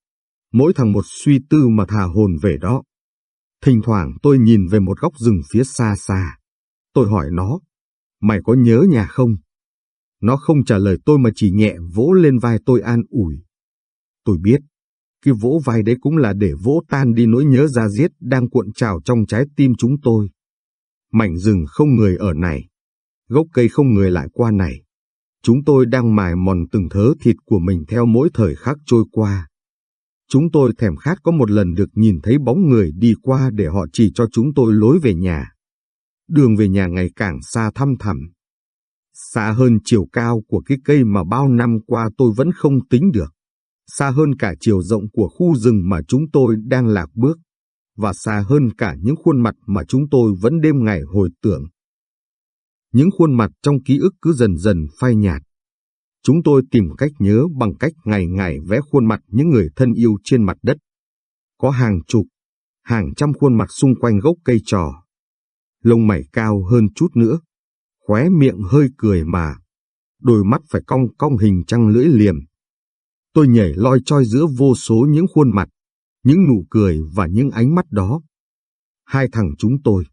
mỗi thằng một suy tư mà thả hồn về đó. Thỉnh thoảng tôi nhìn về một góc rừng phía xa xa. Tôi hỏi nó, mày có nhớ nhà không? Nó không trả lời tôi mà chỉ nhẹ vỗ lên vai tôi an ủi. Tôi biết, cái vỗ vai đấy cũng là để vỗ tan đi nỗi nhớ ra giết đang cuộn trào trong trái tim chúng tôi. Mảnh rừng không người ở này, gốc cây không người lại qua này. Chúng tôi đang mài mòn từng thớ thịt của mình theo mỗi thời khắc trôi qua. Chúng tôi thèm khát có một lần được nhìn thấy bóng người đi qua để họ chỉ cho chúng tôi lối về nhà. Đường về nhà ngày càng xa thăm thẳm. Xa hơn chiều cao của cái cây mà bao năm qua tôi vẫn không tính được. Xa hơn cả chiều rộng của khu rừng mà chúng tôi đang lạc bước. Và xa hơn cả những khuôn mặt mà chúng tôi vẫn đêm ngày hồi tưởng. Những khuôn mặt trong ký ức cứ dần dần phai nhạt. Chúng tôi tìm cách nhớ bằng cách ngày ngày vẽ khuôn mặt những người thân yêu trên mặt đất. Có hàng chục, hàng trăm khuôn mặt xung quanh gốc cây trò. Lông mày cao hơn chút nữa, khóe miệng hơi cười mà, đôi mắt phải cong cong hình trăng lưỡi liềm. Tôi nhảy loi choi giữa vô số những khuôn mặt, những nụ cười và những ánh mắt đó. Hai thằng chúng tôi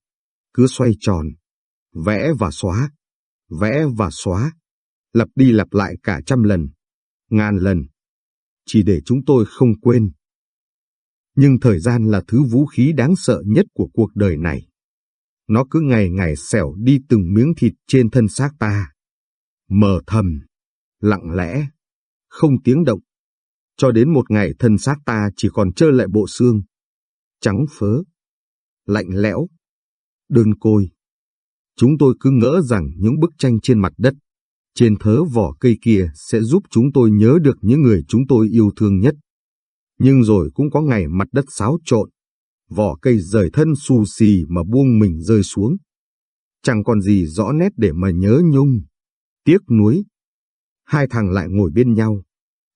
cứ xoay tròn, vẽ và xóa, vẽ và xóa, lặp đi lặp lại cả trăm lần, ngàn lần, chỉ để chúng tôi không quên. Nhưng thời gian là thứ vũ khí đáng sợ nhất của cuộc đời này. Nó cứ ngày ngày xẻo đi từng miếng thịt trên thân xác ta. Mờ thầm, lặng lẽ, không tiếng động. Cho đến một ngày thân xác ta chỉ còn trơ lại bộ xương. Trắng phớ, lạnh lẽo, đơn côi. Chúng tôi cứ ngỡ rằng những bức tranh trên mặt đất, trên thớ vỏ cây kia sẽ giúp chúng tôi nhớ được những người chúng tôi yêu thương nhất. Nhưng rồi cũng có ngày mặt đất xáo trộn, vỏ cây rời thân xù xì mà buông mình rơi xuống. Chẳng còn gì rõ nét để mà nhớ nhung, tiếc nuối. Hai thằng lại ngồi bên nhau,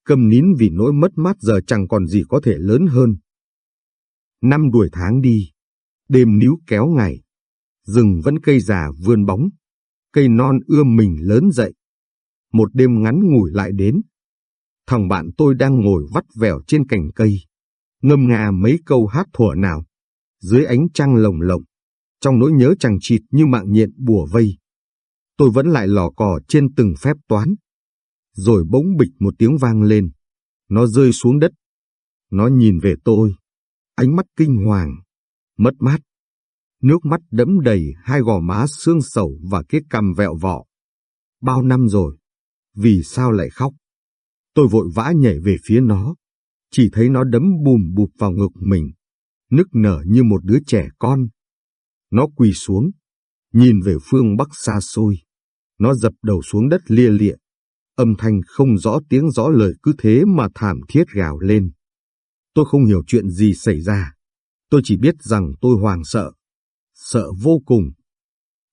cầm nín vì nỗi mất mát giờ chẳng còn gì có thể lớn hơn. Năm đuổi tháng đi, đêm níu kéo ngày, rừng vẫn cây già vươn bóng, cây non ươm mình lớn dậy. Một đêm ngắn ngủi lại đến. Thằng bạn tôi đang ngồi vắt vẻo trên cành cây, ngâm nga mấy câu hát thuở nào, dưới ánh trăng lồng lộng, trong nỗi nhớ chẳng chịt như mạng nhện bùa vây. Tôi vẫn lại lò cò trên từng phép toán. Rồi bỗng bịch một tiếng vang lên, nó rơi xuống đất. Nó nhìn về tôi, ánh mắt kinh hoàng, mất mát. Nước mắt đẫm đầy hai gò má xương sầu và cái cằm vẹo vọ. Bao năm rồi, vì sao lại khóc? Tôi vội vã nhảy về phía nó, chỉ thấy nó đấm bùm bụp vào ngực mình, nức nở như một đứa trẻ con. Nó quỳ xuống, nhìn về phương bắc xa xôi. Nó dập đầu xuống đất lia lịa, âm thanh không rõ tiếng rõ lời cứ thế mà thảm thiết gào lên. Tôi không hiểu chuyện gì xảy ra. Tôi chỉ biết rằng tôi hoàng sợ, sợ vô cùng.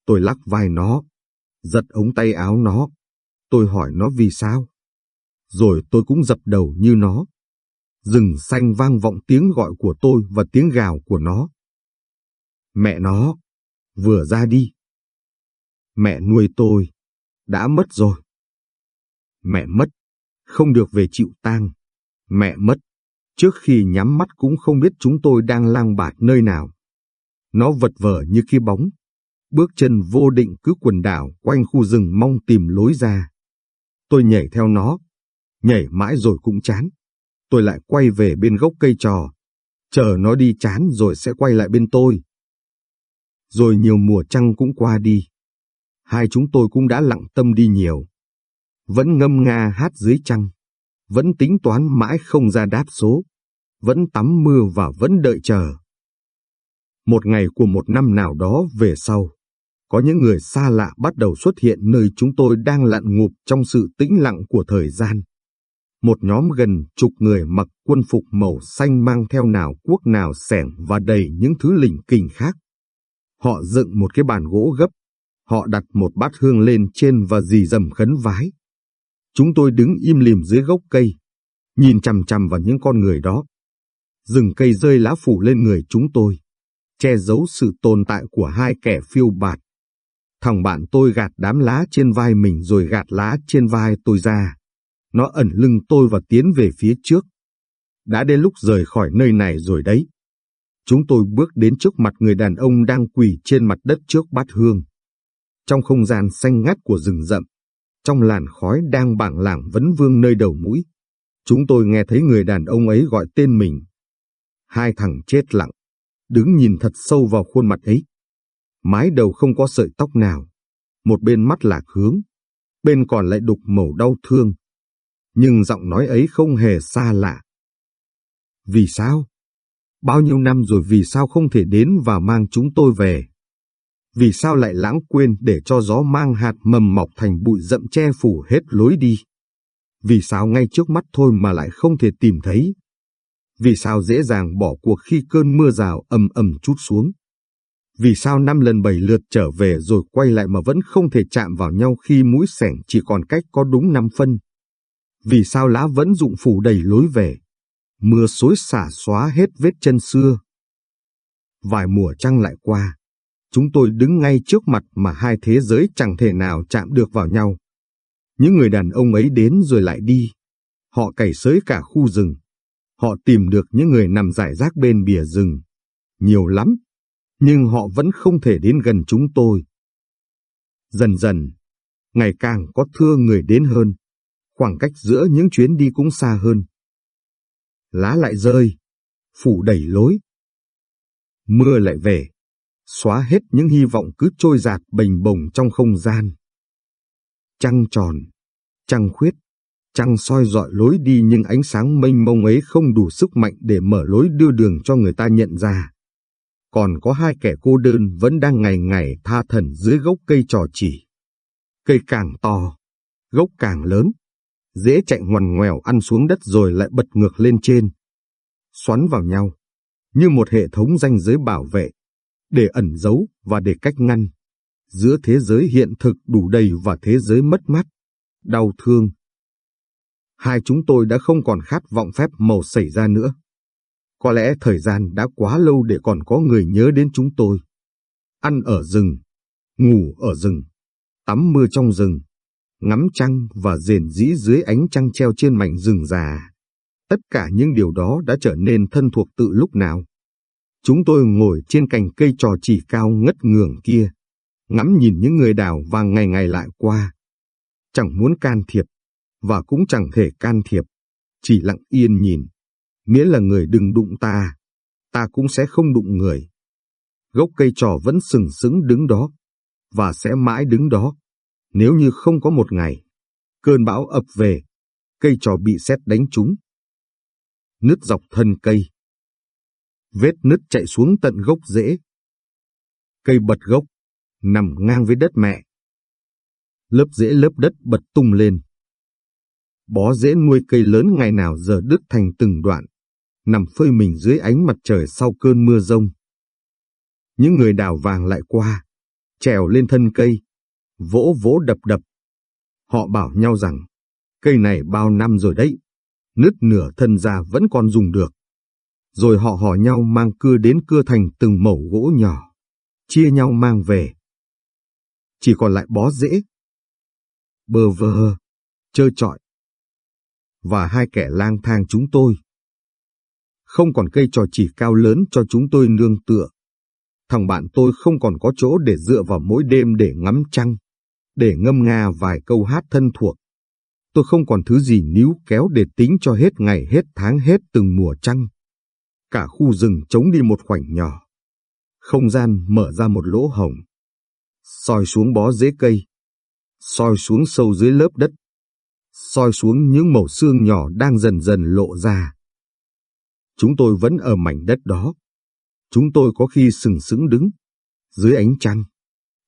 Tôi lắc vai nó, giật ống tay áo nó. Tôi hỏi nó vì sao. Rồi tôi cũng dập đầu như nó. Rừng xanh vang vọng tiếng gọi của tôi và tiếng gào của nó. Mẹ nó, vừa ra đi. Mẹ nuôi tôi, đã mất rồi. Mẹ mất, không được về chịu tang. Mẹ mất, trước khi nhắm mắt cũng không biết chúng tôi đang lang bạt nơi nào. Nó vật vờ như khi bóng, bước chân vô định cứ quần đảo quanh khu rừng mong tìm lối ra. Tôi nhảy theo nó, nhảy mãi rồi cũng chán. Tôi lại quay về bên gốc cây trò, chờ nó đi chán rồi sẽ quay lại bên tôi. Rồi nhiều mùa trăng cũng qua đi. Hai chúng tôi cũng đã lặng tâm đi nhiều. Vẫn ngâm nga hát dưới trăng, vẫn tính toán mãi không ra đáp số, vẫn tắm mưa và vẫn đợi chờ. Một ngày của một năm nào đó về sau, có những người xa lạ bắt đầu xuất hiện nơi chúng tôi đang lặn ngụp trong sự tĩnh lặng của thời gian. Một nhóm gần chục người mặc quân phục màu xanh mang theo nào quốc nào sẻng và đầy những thứ lỉnh kình khác. Họ dựng một cái bàn gỗ gấp, họ đặt một bát hương lên trên và dì dầm khấn vái. Chúng tôi đứng im lìm dưới gốc cây, nhìn chằm chằm vào những con người đó. Rừng cây rơi lá phủ lên người chúng tôi, che giấu sự tồn tại của hai kẻ phiêu bạt. Thằng bạn tôi gạt đám lá trên vai mình rồi gạt lá trên vai tôi ra. Nó ẩn lưng tôi và tiến về phía trước. Đã đến lúc rời khỏi nơi này rồi đấy. Chúng tôi bước đến trước mặt người đàn ông đang quỳ trên mặt đất trước bát hương. Trong không gian xanh ngắt của rừng rậm, trong làn khói đang bảng lảng vấn vương nơi đầu mũi, chúng tôi nghe thấy người đàn ông ấy gọi tên mình. Hai thằng chết lặng, đứng nhìn thật sâu vào khuôn mặt ấy. Mái đầu không có sợi tóc nào, một bên mắt lạc hướng, bên còn lại đục màu đau thương. Nhưng giọng nói ấy không hề xa lạ. Vì sao? Bao nhiêu năm rồi vì sao không thể đến và mang chúng tôi về? Vì sao lại lãng quên để cho gió mang hạt mầm mọc thành bụi rậm che phủ hết lối đi? Vì sao ngay trước mắt thôi mà lại không thể tìm thấy? Vì sao dễ dàng bỏ cuộc khi cơn mưa rào ầm ầm chút xuống? Vì sao năm lần bảy lượt trở về rồi quay lại mà vẫn không thể chạm vào nhau khi mũi sẻng chỉ còn cách có đúng năm phân? Vì sao lá vẫn rụng phủ đầy lối về? Mưa xối xả xóa hết vết chân xưa. Vài mùa trăng lại qua, chúng tôi đứng ngay trước mặt mà hai thế giới chẳng thể nào chạm được vào nhau. Những người đàn ông ấy đến rồi lại đi. Họ cày xới cả khu rừng. Họ tìm được những người nằm rải rác bên bìa rừng. Nhiều lắm, nhưng họ vẫn không thể đến gần chúng tôi. Dần dần, ngày càng có thưa người đến hơn, khoảng cách giữa những chuyến đi cũng xa hơn. Lá lại rơi, phủ đầy lối. Mưa lại về, xóa hết những hy vọng cứ trôi giạt bềnh bồng trong không gian. Trăng tròn, trăng khuyết, trăng soi dọi lối đi nhưng ánh sáng mênh mông ấy không đủ sức mạnh để mở lối đưa đường cho người ta nhận ra còn có hai kẻ cô đơn vẫn đang ngày ngày tha thần dưới gốc cây trò chỉ. Cây càng to, gốc càng lớn, dễ chạy ngoằn ngoèo ăn xuống đất rồi lại bật ngược lên trên. Xoắn vào nhau, như một hệ thống danh giới bảo vệ, để ẩn giấu và để cách ngăn. Giữa thế giới hiện thực đủ đầy và thế giới mất mát, đau thương. Hai chúng tôi đã không còn khát vọng phép màu xảy ra nữa. Có lẽ thời gian đã quá lâu để còn có người nhớ đến chúng tôi. Ăn ở rừng, ngủ ở rừng, tắm mưa trong rừng, ngắm trăng và rền rĩ dưới ánh trăng treo trên mảnh rừng già. Tất cả những điều đó đã trở nên thân thuộc tự lúc nào. Chúng tôi ngồi trên cành cây trò chỉ cao ngất ngường kia, ngắm nhìn những người đào vàng ngày ngày lại qua. Chẳng muốn can thiệp, và cũng chẳng thể can thiệp, chỉ lặng yên nhìn miễn là người đừng đụng ta, ta cũng sẽ không đụng người. Gốc cây trò vẫn sừng sững đứng đó, và sẽ mãi đứng đó, nếu như không có một ngày, cơn bão ập về, cây trò bị sét đánh trúng. Nứt dọc thân cây. Vết nứt chạy xuống tận gốc rễ. Cây bật gốc, nằm ngang với đất mẹ. Lớp rễ lớp đất bật tung lên. Bó rễ nuôi cây lớn ngày nào giờ đứt thành từng đoạn nằm phơi mình dưới ánh mặt trời sau cơn mưa rông. Những người đào vàng lại qua, trèo lên thân cây, vỗ vỗ đập đập. Họ bảo nhau rằng, cây này bao năm rồi đấy, nứt nửa thân ra vẫn còn dùng được. Rồi họ hò nhau mang cưa đến cưa thành từng mẩu gỗ nhỏ, chia nhau mang về. Chỉ còn lại bó rễ, bơ vơ, chơi trọi. Và hai kẻ lang thang chúng tôi không còn cây trò chỉ cao lớn cho chúng tôi nương tựa. Thằng bạn tôi không còn có chỗ để dựa vào mỗi đêm để ngắm trăng, để ngâm nga vài câu hát thân thuộc. Tôi không còn thứ gì níu kéo để tính cho hết ngày hết tháng hết từng mùa trăng. Cả khu rừng trống đi một khoảnh nhỏ. Không gian mở ra một lỗ hồng. soi xuống bó rễ cây. soi xuống sâu dưới lớp đất. soi xuống những màu xương nhỏ đang dần dần lộ ra chúng tôi vẫn ở mảnh đất đó. Chúng tôi có khi sừng sững đứng, dưới ánh trăng,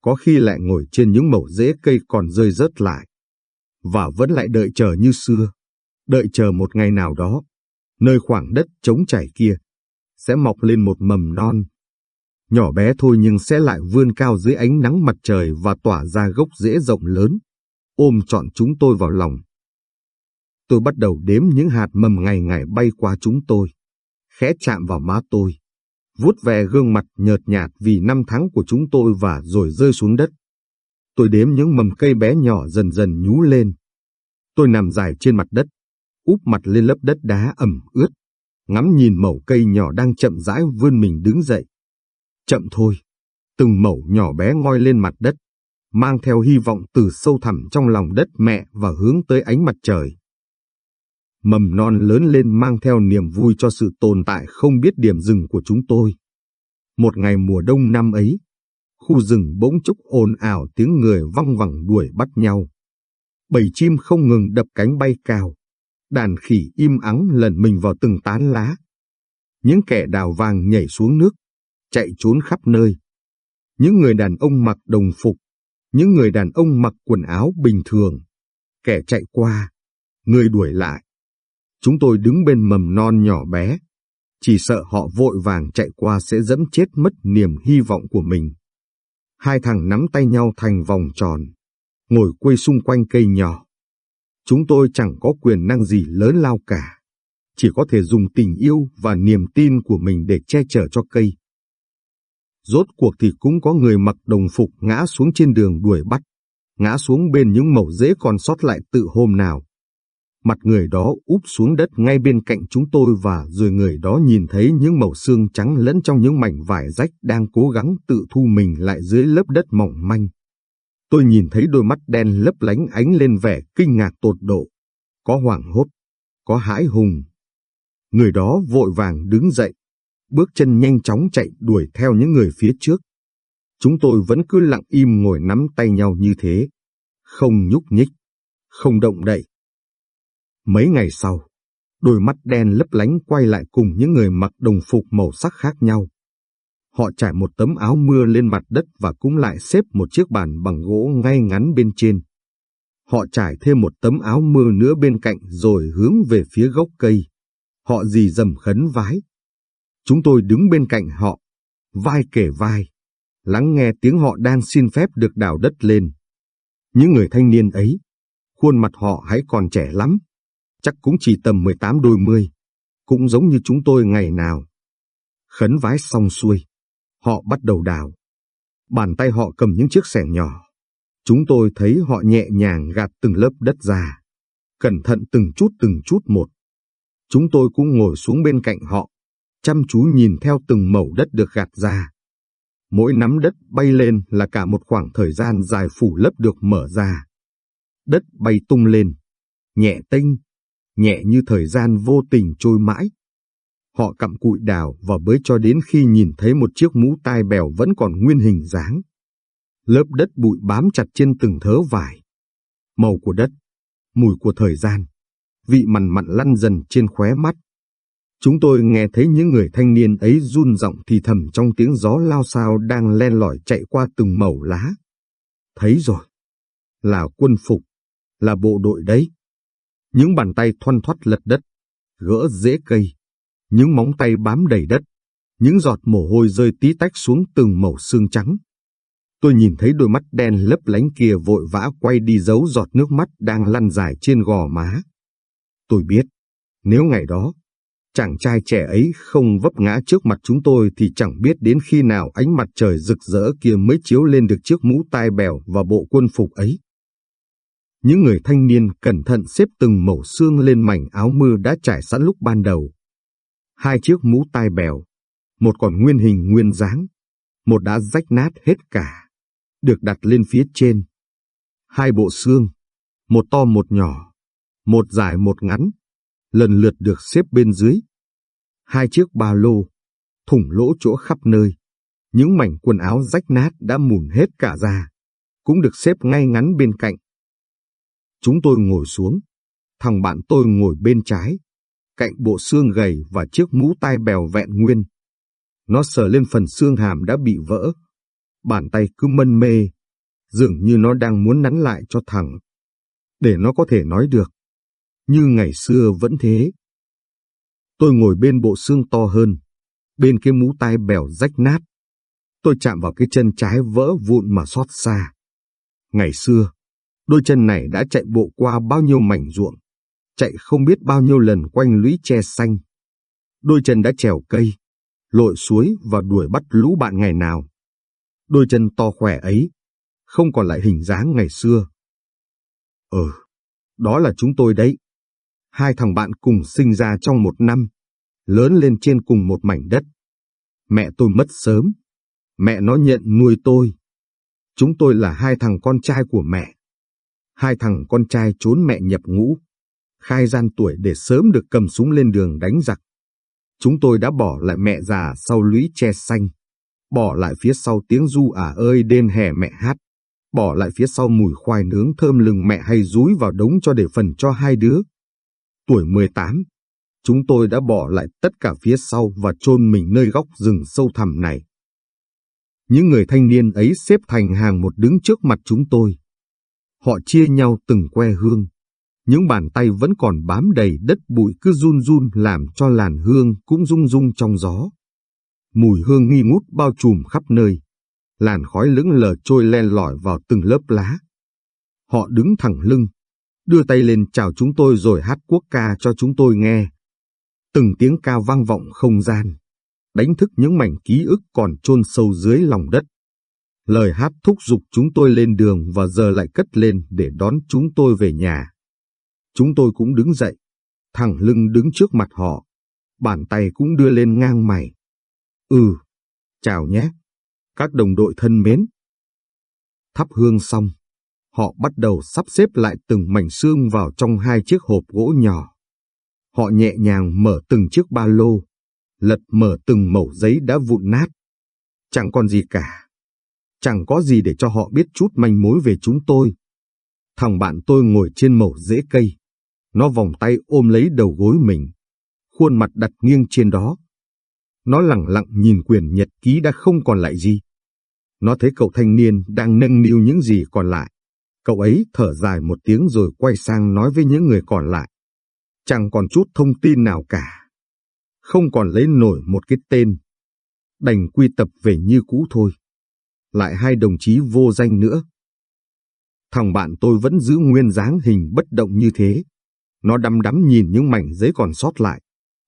có khi lại ngồi trên những mẩu rễ cây còn rơi rớt lại, và vẫn lại đợi chờ như xưa, đợi chờ một ngày nào đó, nơi khoảng đất trống trải kia, sẽ mọc lên một mầm non. Nhỏ bé thôi nhưng sẽ lại vươn cao dưới ánh nắng mặt trời và tỏa ra gốc rễ rộng lớn, ôm trọn chúng tôi vào lòng. Tôi bắt đầu đếm những hạt mầm ngày ngày bay qua chúng tôi, khẽ chạm vào má tôi, vuốt ve gương mặt nhợt nhạt vì năm tháng của chúng tôi và rồi rơi xuống đất. Tôi đếm những mầm cây bé nhỏ dần dần nhú lên. Tôi nằm dài trên mặt đất, úp mặt lên lớp đất đá ẩm ướt, ngắm nhìn mẩu cây nhỏ đang chậm rãi vươn mình đứng dậy. Chậm thôi, từng mẩu nhỏ bé ngoi lên mặt đất, mang theo hy vọng từ sâu thẳm trong lòng đất mẹ và hướng tới ánh mặt trời. Mầm non lớn lên mang theo niềm vui cho sự tồn tại không biết điểm dừng của chúng tôi. Một ngày mùa đông năm ấy, khu rừng bỗng chốc ồn ào tiếng người văng vẳng đuổi bắt nhau. Bầy chim không ngừng đập cánh bay cao, đàn khỉ im ắng lần mình vào từng tán lá. Những kẻ đào vàng nhảy xuống nước, chạy trốn khắp nơi. Những người đàn ông mặc đồng phục, những người đàn ông mặc quần áo bình thường, kẻ chạy qua, người đuổi lại. Chúng tôi đứng bên mầm non nhỏ bé, chỉ sợ họ vội vàng chạy qua sẽ dẫm chết mất niềm hy vọng của mình. Hai thằng nắm tay nhau thành vòng tròn, ngồi quây xung quanh cây nhỏ. Chúng tôi chẳng có quyền năng gì lớn lao cả, chỉ có thể dùng tình yêu và niềm tin của mình để che chở cho cây. Rốt cuộc thì cũng có người mặc đồng phục ngã xuống trên đường đuổi bắt, ngã xuống bên những mẩu rễ còn sót lại tự hôm nào. Mặt người đó úp xuống đất ngay bên cạnh chúng tôi và rồi người đó nhìn thấy những màu xương trắng lẫn trong những mảnh vải rách đang cố gắng tự thu mình lại dưới lớp đất mỏng manh. Tôi nhìn thấy đôi mắt đen lấp lánh ánh lên vẻ kinh ngạc tột độ. Có hoảng hốt, có hãi hùng. Người đó vội vàng đứng dậy, bước chân nhanh chóng chạy đuổi theo những người phía trước. Chúng tôi vẫn cứ lặng im ngồi nắm tay nhau như thế, không nhúc nhích, không động đậy. Mấy ngày sau, đôi mắt đen lấp lánh quay lại cùng những người mặc đồng phục màu sắc khác nhau. Họ trải một tấm áo mưa lên mặt đất và cũng lại xếp một chiếc bàn bằng gỗ ngay ngắn bên trên. Họ trải thêm một tấm áo mưa nữa bên cạnh rồi hướng về phía gốc cây. Họ dì dầm khấn vái. Chúng tôi đứng bên cạnh họ, vai kể vai, lắng nghe tiếng họ đang xin phép được đào đất lên. Những người thanh niên ấy, khuôn mặt họ hãy còn trẻ lắm, chắc cũng chỉ tầm 18 đôi mươi, cũng giống như chúng tôi ngày nào. Khấn vái xong xuôi, họ bắt đầu đào. Bàn tay họ cầm những chiếc xẻng nhỏ. Chúng tôi thấy họ nhẹ nhàng gạt từng lớp đất ra, cẩn thận từng chút từng chút một. Chúng tôi cũng ngồi xuống bên cạnh họ, chăm chú nhìn theo từng mẩu đất được gạt ra. Mỗi nắm đất bay lên là cả một khoảng thời gian dài phủ lớp được mở ra. Đất bay tung lên, nhẹ tinh, nhẹ như thời gian vô tình trôi mãi. Họ cặm cụi đào và bới cho đến khi nhìn thấy một chiếc mũ tai bèo vẫn còn nguyên hình dáng. Lớp đất bụi bám chặt trên từng thớ vải. Màu của đất, mùi của thời gian, vị mặn mặn lăn dần trên khóe mắt. Chúng tôi nghe thấy những người thanh niên ấy run giọng thì thầm trong tiếng gió lao sao đang len lỏi chạy qua từng màu lá. Thấy rồi, là quân phục, là bộ đội đấy. Những bàn tay thoăn thoắt lật đất, gỡ rễ cây, những móng tay bám đầy đất, những giọt mồ hôi rơi tí tách xuống từng màu xương trắng. Tôi nhìn thấy đôi mắt đen lấp lánh kia vội vã quay đi giấu giọt nước mắt đang lăn dài trên gò má. Tôi biết, nếu ngày đó, chàng trai trẻ ấy không vấp ngã trước mặt chúng tôi thì chẳng biết đến khi nào ánh mặt trời rực rỡ kia mới chiếu lên được chiếc mũ tai bèo và bộ quân phục ấy. Những người thanh niên cẩn thận xếp từng mẩu xương lên mảnh áo mưa đã trải sẵn lúc ban đầu. Hai chiếc mũ tai bèo, một còn nguyên hình nguyên dáng, một đã rách nát hết cả, được đặt lên phía trên. Hai bộ xương, một to một nhỏ, một dài một ngắn, lần lượt được xếp bên dưới. Hai chiếc ba lô, thủng lỗ chỗ khắp nơi, những mảnh quần áo rách nát đã mùn hết cả ra, cũng được xếp ngay ngắn bên cạnh. Chúng tôi ngồi xuống, thằng bạn tôi ngồi bên trái, cạnh bộ xương gầy và chiếc mũ tai bèo vẹn nguyên. Nó sờ lên phần xương hàm đã bị vỡ. Bàn tay cứ mân mê, dường như nó đang muốn nắn lại cho thẳng. Để nó có thể nói được. Như ngày xưa vẫn thế. Tôi ngồi bên bộ xương to hơn, bên cái mũ tai bèo rách nát. Tôi chạm vào cái chân trái vỡ vụn mà xót xa. Ngày xưa, đôi chân này đã chạy bộ qua bao nhiêu mảnh ruộng, chạy không biết bao nhiêu lần quanh lũy tre xanh. Đôi chân đã trèo cây, lội suối và đuổi bắt lũ bạn ngày nào. Đôi chân to khỏe ấy, không còn lại hình dáng ngày xưa. Ừ, đó là chúng tôi đấy. Hai thằng bạn cùng sinh ra trong một năm, lớn lên trên cùng một mảnh đất. Mẹ tôi mất sớm, mẹ nó nhận nuôi tôi. Chúng tôi là hai thằng con trai của mẹ. Hai thằng con trai trốn mẹ nhập ngũ, khai gian tuổi để sớm được cầm súng lên đường đánh giặc. Chúng tôi đã bỏ lại mẹ già sau lũy tre xanh, bỏ lại phía sau tiếng du à ơi đêm hè mẹ hát, bỏ lại phía sau mùi khoai nướng thơm lừng mẹ hay rúi vào đống cho để phần cho hai đứa. Tuổi 18, chúng tôi đã bỏ lại tất cả phía sau và chôn mình nơi góc rừng sâu thẳm này. Những người thanh niên ấy xếp thành hàng một đứng trước mặt chúng tôi. Họ chia nhau từng que hương. Những bàn tay vẫn còn bám đầy đất bụi cứ run run làm cho làn hương cũng rung rung trong gió. Mùi hương nghi ngút bao trùm khắp nơi. Làn khói lững lờ trôi len lỏi vào từng lớp lá. Họ đứng thẳng lưng, đưa tay lên chào chúng tôi rồi hát quốc ca cho chúng tôi nghe. Từng tiếng ca vang vọng không gian đánh thức những mảnh ký ức còn chôn sâu dưới lòng đất. Lời hát thúc giục chúng tôi lên đường và giờ lại cất lên để đón chúng tôi về nhà. Chúng tôi cũng đứng dậy, thẳng lưng đứng trước mặt họ, bàn tay cũng đưa lên ngang mày. Ừ, chào nhé, các đồng đội thân mến. Thắp hương xong, họ bắt đầu sắp xếp lại từng mảnh xương vào trong hai chiếc hộp gỗ nhỏ. Họ nhẹ nhàng mở từng chiếc ba lô, lật mở từng mẩu giấy đã vụn nát. Chẳng còn gì cả. Chẳng có gì để cho họ biết chút manh mối về chúng tôi. Thằng bạn tôi ngồi trên mẩu rễ cây. Nó vòng tay ôm lấy đầu gối mình. Khuôn mặt đặt nghiêng trên đó. Nó lặng lặng nhìn quyển nhật ký đã không còn lại gì. Nó thấy cậu thanh niên đang nâng niu những gì còn lại. Cậu ấy thở dài một tiếng rồi quay sang nói với những người còn lại. Chẳng còn chút thông tin nào cả không còn lấy nổi một cái tên. Đành quy tập về như cũ thôi. Lại hai đồng chí vô danh nữa. Thằng bạn tôi vẫn giữ nguyên dáng hình bất động như thế. Nó đăm đắm nhìn những mảnh giấy còn sót lại.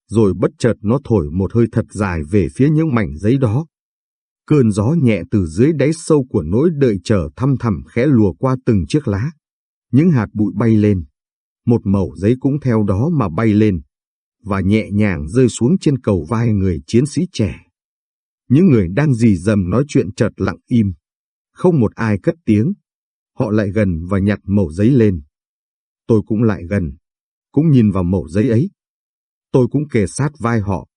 Rồi bất chợt nó thổi một hơi thật dài về phía những mảnh giấy đó. Cơn gió nhẹ từ dưới đáy sâu của nỗi đợi chờ thăm thẳm khẽ lùa qua từng chiếc lá. Những hạt bụi bay lên. Một mẩu giấy cũng theo đó mà bay lên và nhẹ nhàng rơi xuống trên cầu vai người chiến sĩ trẻ. Những người đang dì dầm nói chuyện chợt lặng im, không một ai cất tiếng. Họ lại gần và nhặt mẩu giấy lên. Tôi cũng lại gần, cũng nhìn vào mẩu giấy ấy. Tôi cũng kề sát vai họ,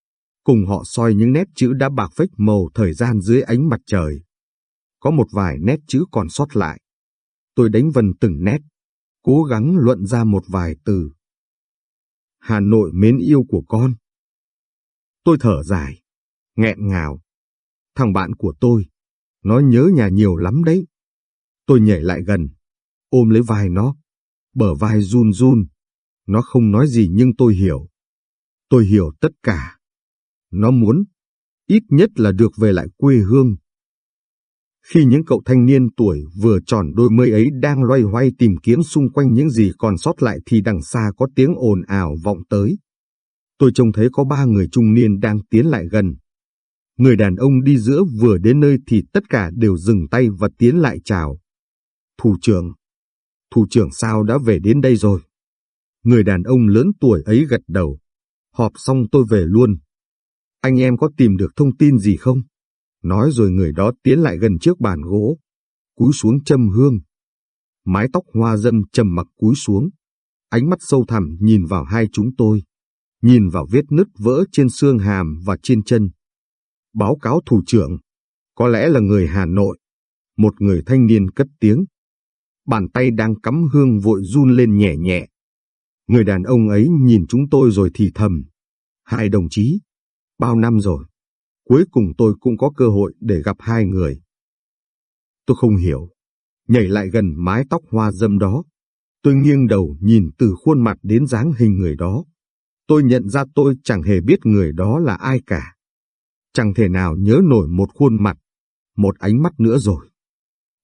cùng họ soi những nét chữ đã bạc phách màu thời gian dưới ánh mặt trời. Có một vài nét chữ còn sót lại. Tôi đánh vần từng nét, cố gắng luận ra một vài từ. Hà Nội mến yêu của con. Tôi thở dài, nghẹn ngào. Thằng bạn của tôi, nó nhớ nhà nhiều lắm đấy. Tôi nhảy lại gần, ôm lấy vai nó, bờ vai run run. Nó không nói gì nhưng tôi hiểu. Tôi hiểu tất cả. Nó muốn, ít nhất là được về lại quê hương. Khi những cậu thanh niên tuổi vừa tròn đôi mươi ấy đang loay hoay tìm kiếm xung quanh những gì còn sót lại thì đằng xa có tiếng ồn ào vọng tới. Tôi trông thấy có ba người trung niên đang tiến lại gần. Người đàn ông đi giữa vừa đến nơi thì tất cả đều dừng tay và tiến lại chào. Thủ trưởng. Thủ trưởng sao đã về đến đây rồi? Người đàn ông lớn tuổi ấy gật đầu. Họp xong tôi về luôn. Anh em có tìm được thông tin gì không? Nói rồi người đó tiến lại gần trước bàn gỗ, cúi xuống châm hương. Mái tóc hoa dâm trầm mặc cúi xuống, ánh mắt sâu thẳm nhìn vào hai chúng tôi, nhìn vào vết nứt vỡ trên xương hàm và trên chân. Báo cáo thủ trưởng, có lẽ là người Hà Nội, một người thanh niên cất tiếng. Bàn tay đang cắm hương vội run lên nhẹ nhẹ. Người đàn ông ấy nhìn chúng tôi rồi thì thầm. Hai đồng chí, bao năm rồi, Cuối cùng tôi cũng có cơ hội để gặp hai người. Tôi không hiểu. Nhảy lại gần mái tóc hoa dâm đó. Tôi nghiêng đầu nhìn từ khuôn mặt đến dáng hình người đó. Tôi nhận ra tôi chẳng hề biết người đó là ai cả. Chẳng thể nào nhớ nổi một khuôn mặt, một ánh mắt nữa rồi.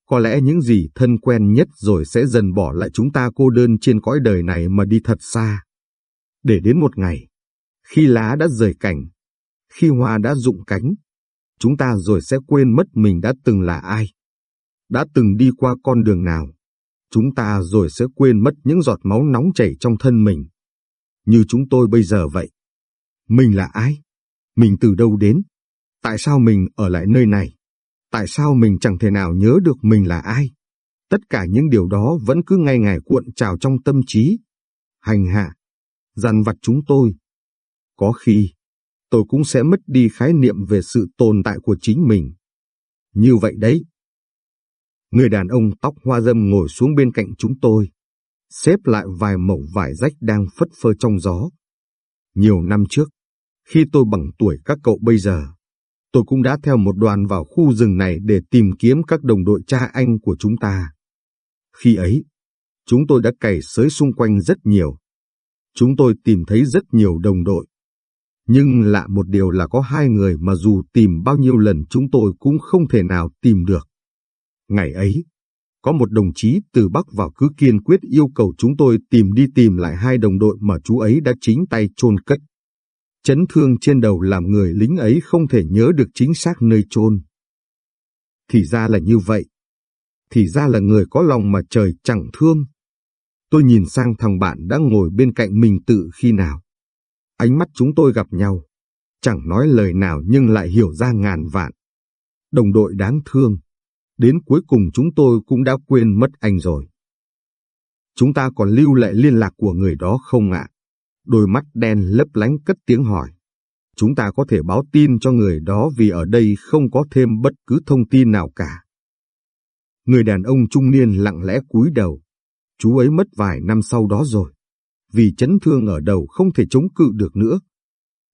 Có lẽ những gì thân quen nhất rồi sẽ dần bỏ lại chúng ta cô đơn trên cõi đời này mà đi thật xa. Để đến một ngày, khi lá đã rời cảnh, khi hoa đã rụng cánh, chúng ta rồi sẽ quên mất mình đã từng là ai, đã từng đi qua con đường nào. Chúng ta rồi sẽ quên mất những giọt máu nóng chảy trong thân mình. Như chúng tôi bây giờ vậy. Mình là ai? Mình từ đâu đến? Tại sao mình ở lại nơi này? Tại sao mình chẳng thể nào nhớ được mình là ai? Tất cả những điều đó vẫn cứ ngày ngày cuộn trào trong tâm trí. Hành hạ, dằn vặt chúng tôi. Có khi, tôi cũng sẽ mất đi khái niệm về sự tồn tại của chính mình. Như vậy đấy. Người đàn ông tóc hoa dâm ngồi xuống bên cạnh chúng tôi, xếp lại vài mẩu vải rách đang phất phơ trong gió. Nhiều năm trước, khi tôi bằng tuổi các cậu bây giờ, tôi cũng đã theo một đoàn vào khu rừng này để tìm kiếm các đồng đội cha anh của chúng ta. Khi ấy, chúng tôi đã cày sới xung quanh rất nhiều. Chúng tôi tìm thấy rất nhiều đồng đội. Nhưng lạ một điều là có hai người mà dù tìm bao nhiêu lần chúng tôi cũng không thể nào tìm được. Ngày ấy, có một đồng chí từ Bắc vào cứ kiên quyết yêu cầu chúng tôi tìm đi tìm lại hai đồng đội mà chú ấy đã chính tay chôn cất. Chấn thương trên đầu làm người lính ấy không thể nhớ được chính xác nơi chôn. Thì ra là như vậy. Thì ra là người có lòng mà trời chẳng thương. Tôi nhìn sang thằng bạn đang ngồi bên cạnh mình tự khi nào. Ánh mắt chúng tôi gặp nhau. Chẳng nói lời nào nhưng lại hiểu ra ngàn vạn. Đồng đội đáng thương. Đến cuối cùng chúng tôi cũng đã quên mất anh rồi. Chúng ta còn lưu lại liên lạc của người đó không ạ? Đôi mắt đen lấp lánh cất tiếng hỏi. Chúng ta có thể báo tin cho người đó vì ở đây không có thêm bất cứ thông tin nào cả. Người đàn ông trung niên lặng lẽ cúi đầu. Chú ấy mất vài năm sau đó rồi. Vì chấn thương ở đầu không thể chống cự được nữa.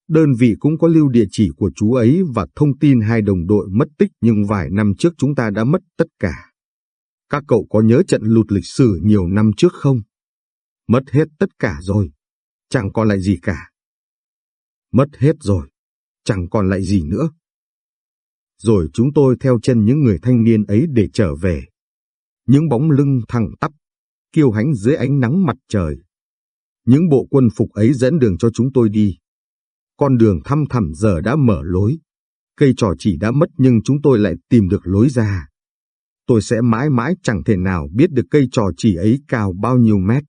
Đơn vị cũng có lưu địa chỉ của chú ấy và thông tin hai đồng đội mất tích nhưng vài năm trước chúng ta đã mất tất cả. Các cậu có nhớ trận lụt lịch sử nhiều năm trước không? Mất hết tất cả rồi chẳng còn lại gì cả. Mất hết rồi, chẳng còn lại gì nữa. Rồi chúng tôi theo chân những người thanh niên ấy để trở về. Những bóng lưng thẳng tắp, kiêu hãnh dưới ánh nắng mặt trời. Những bộ quân phục ấy dẫn đường cho chúng tôi đi. Con đường thăm thẳm giờ đã mở lối. Cây trò chỉ đã mất nhưng chúng tôi lại tìm được lối ra. Tôi sẽ mãi mãi chẳng thể nào biết được cây trò chỉ ấy cao bao nhiêu mét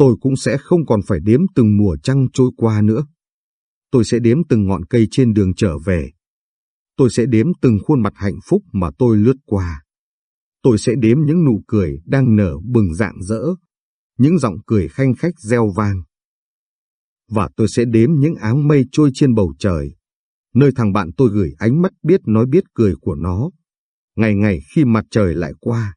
tôi cũng sẽ không còn phải đếm từng mùa trăng trôi qua nữa. Tôi sẽ đếm từng ngọn cây trên đường trở về. Tôi sẽ đếm từng khuôn mặt hạnh phúc mà tôi lướt qua. Tôi sẽ đếm những nụ cười đang nở bừng rạng rỡ, những giọng cười khanh khách reo vang. Và tôi sẽ đếm những áng mây trôi trên bầu trời, nơi thằng bạn tôi gửi ánh mắt biết nói biết cười của nó. Ngày ngày khi mặt trời lại qua,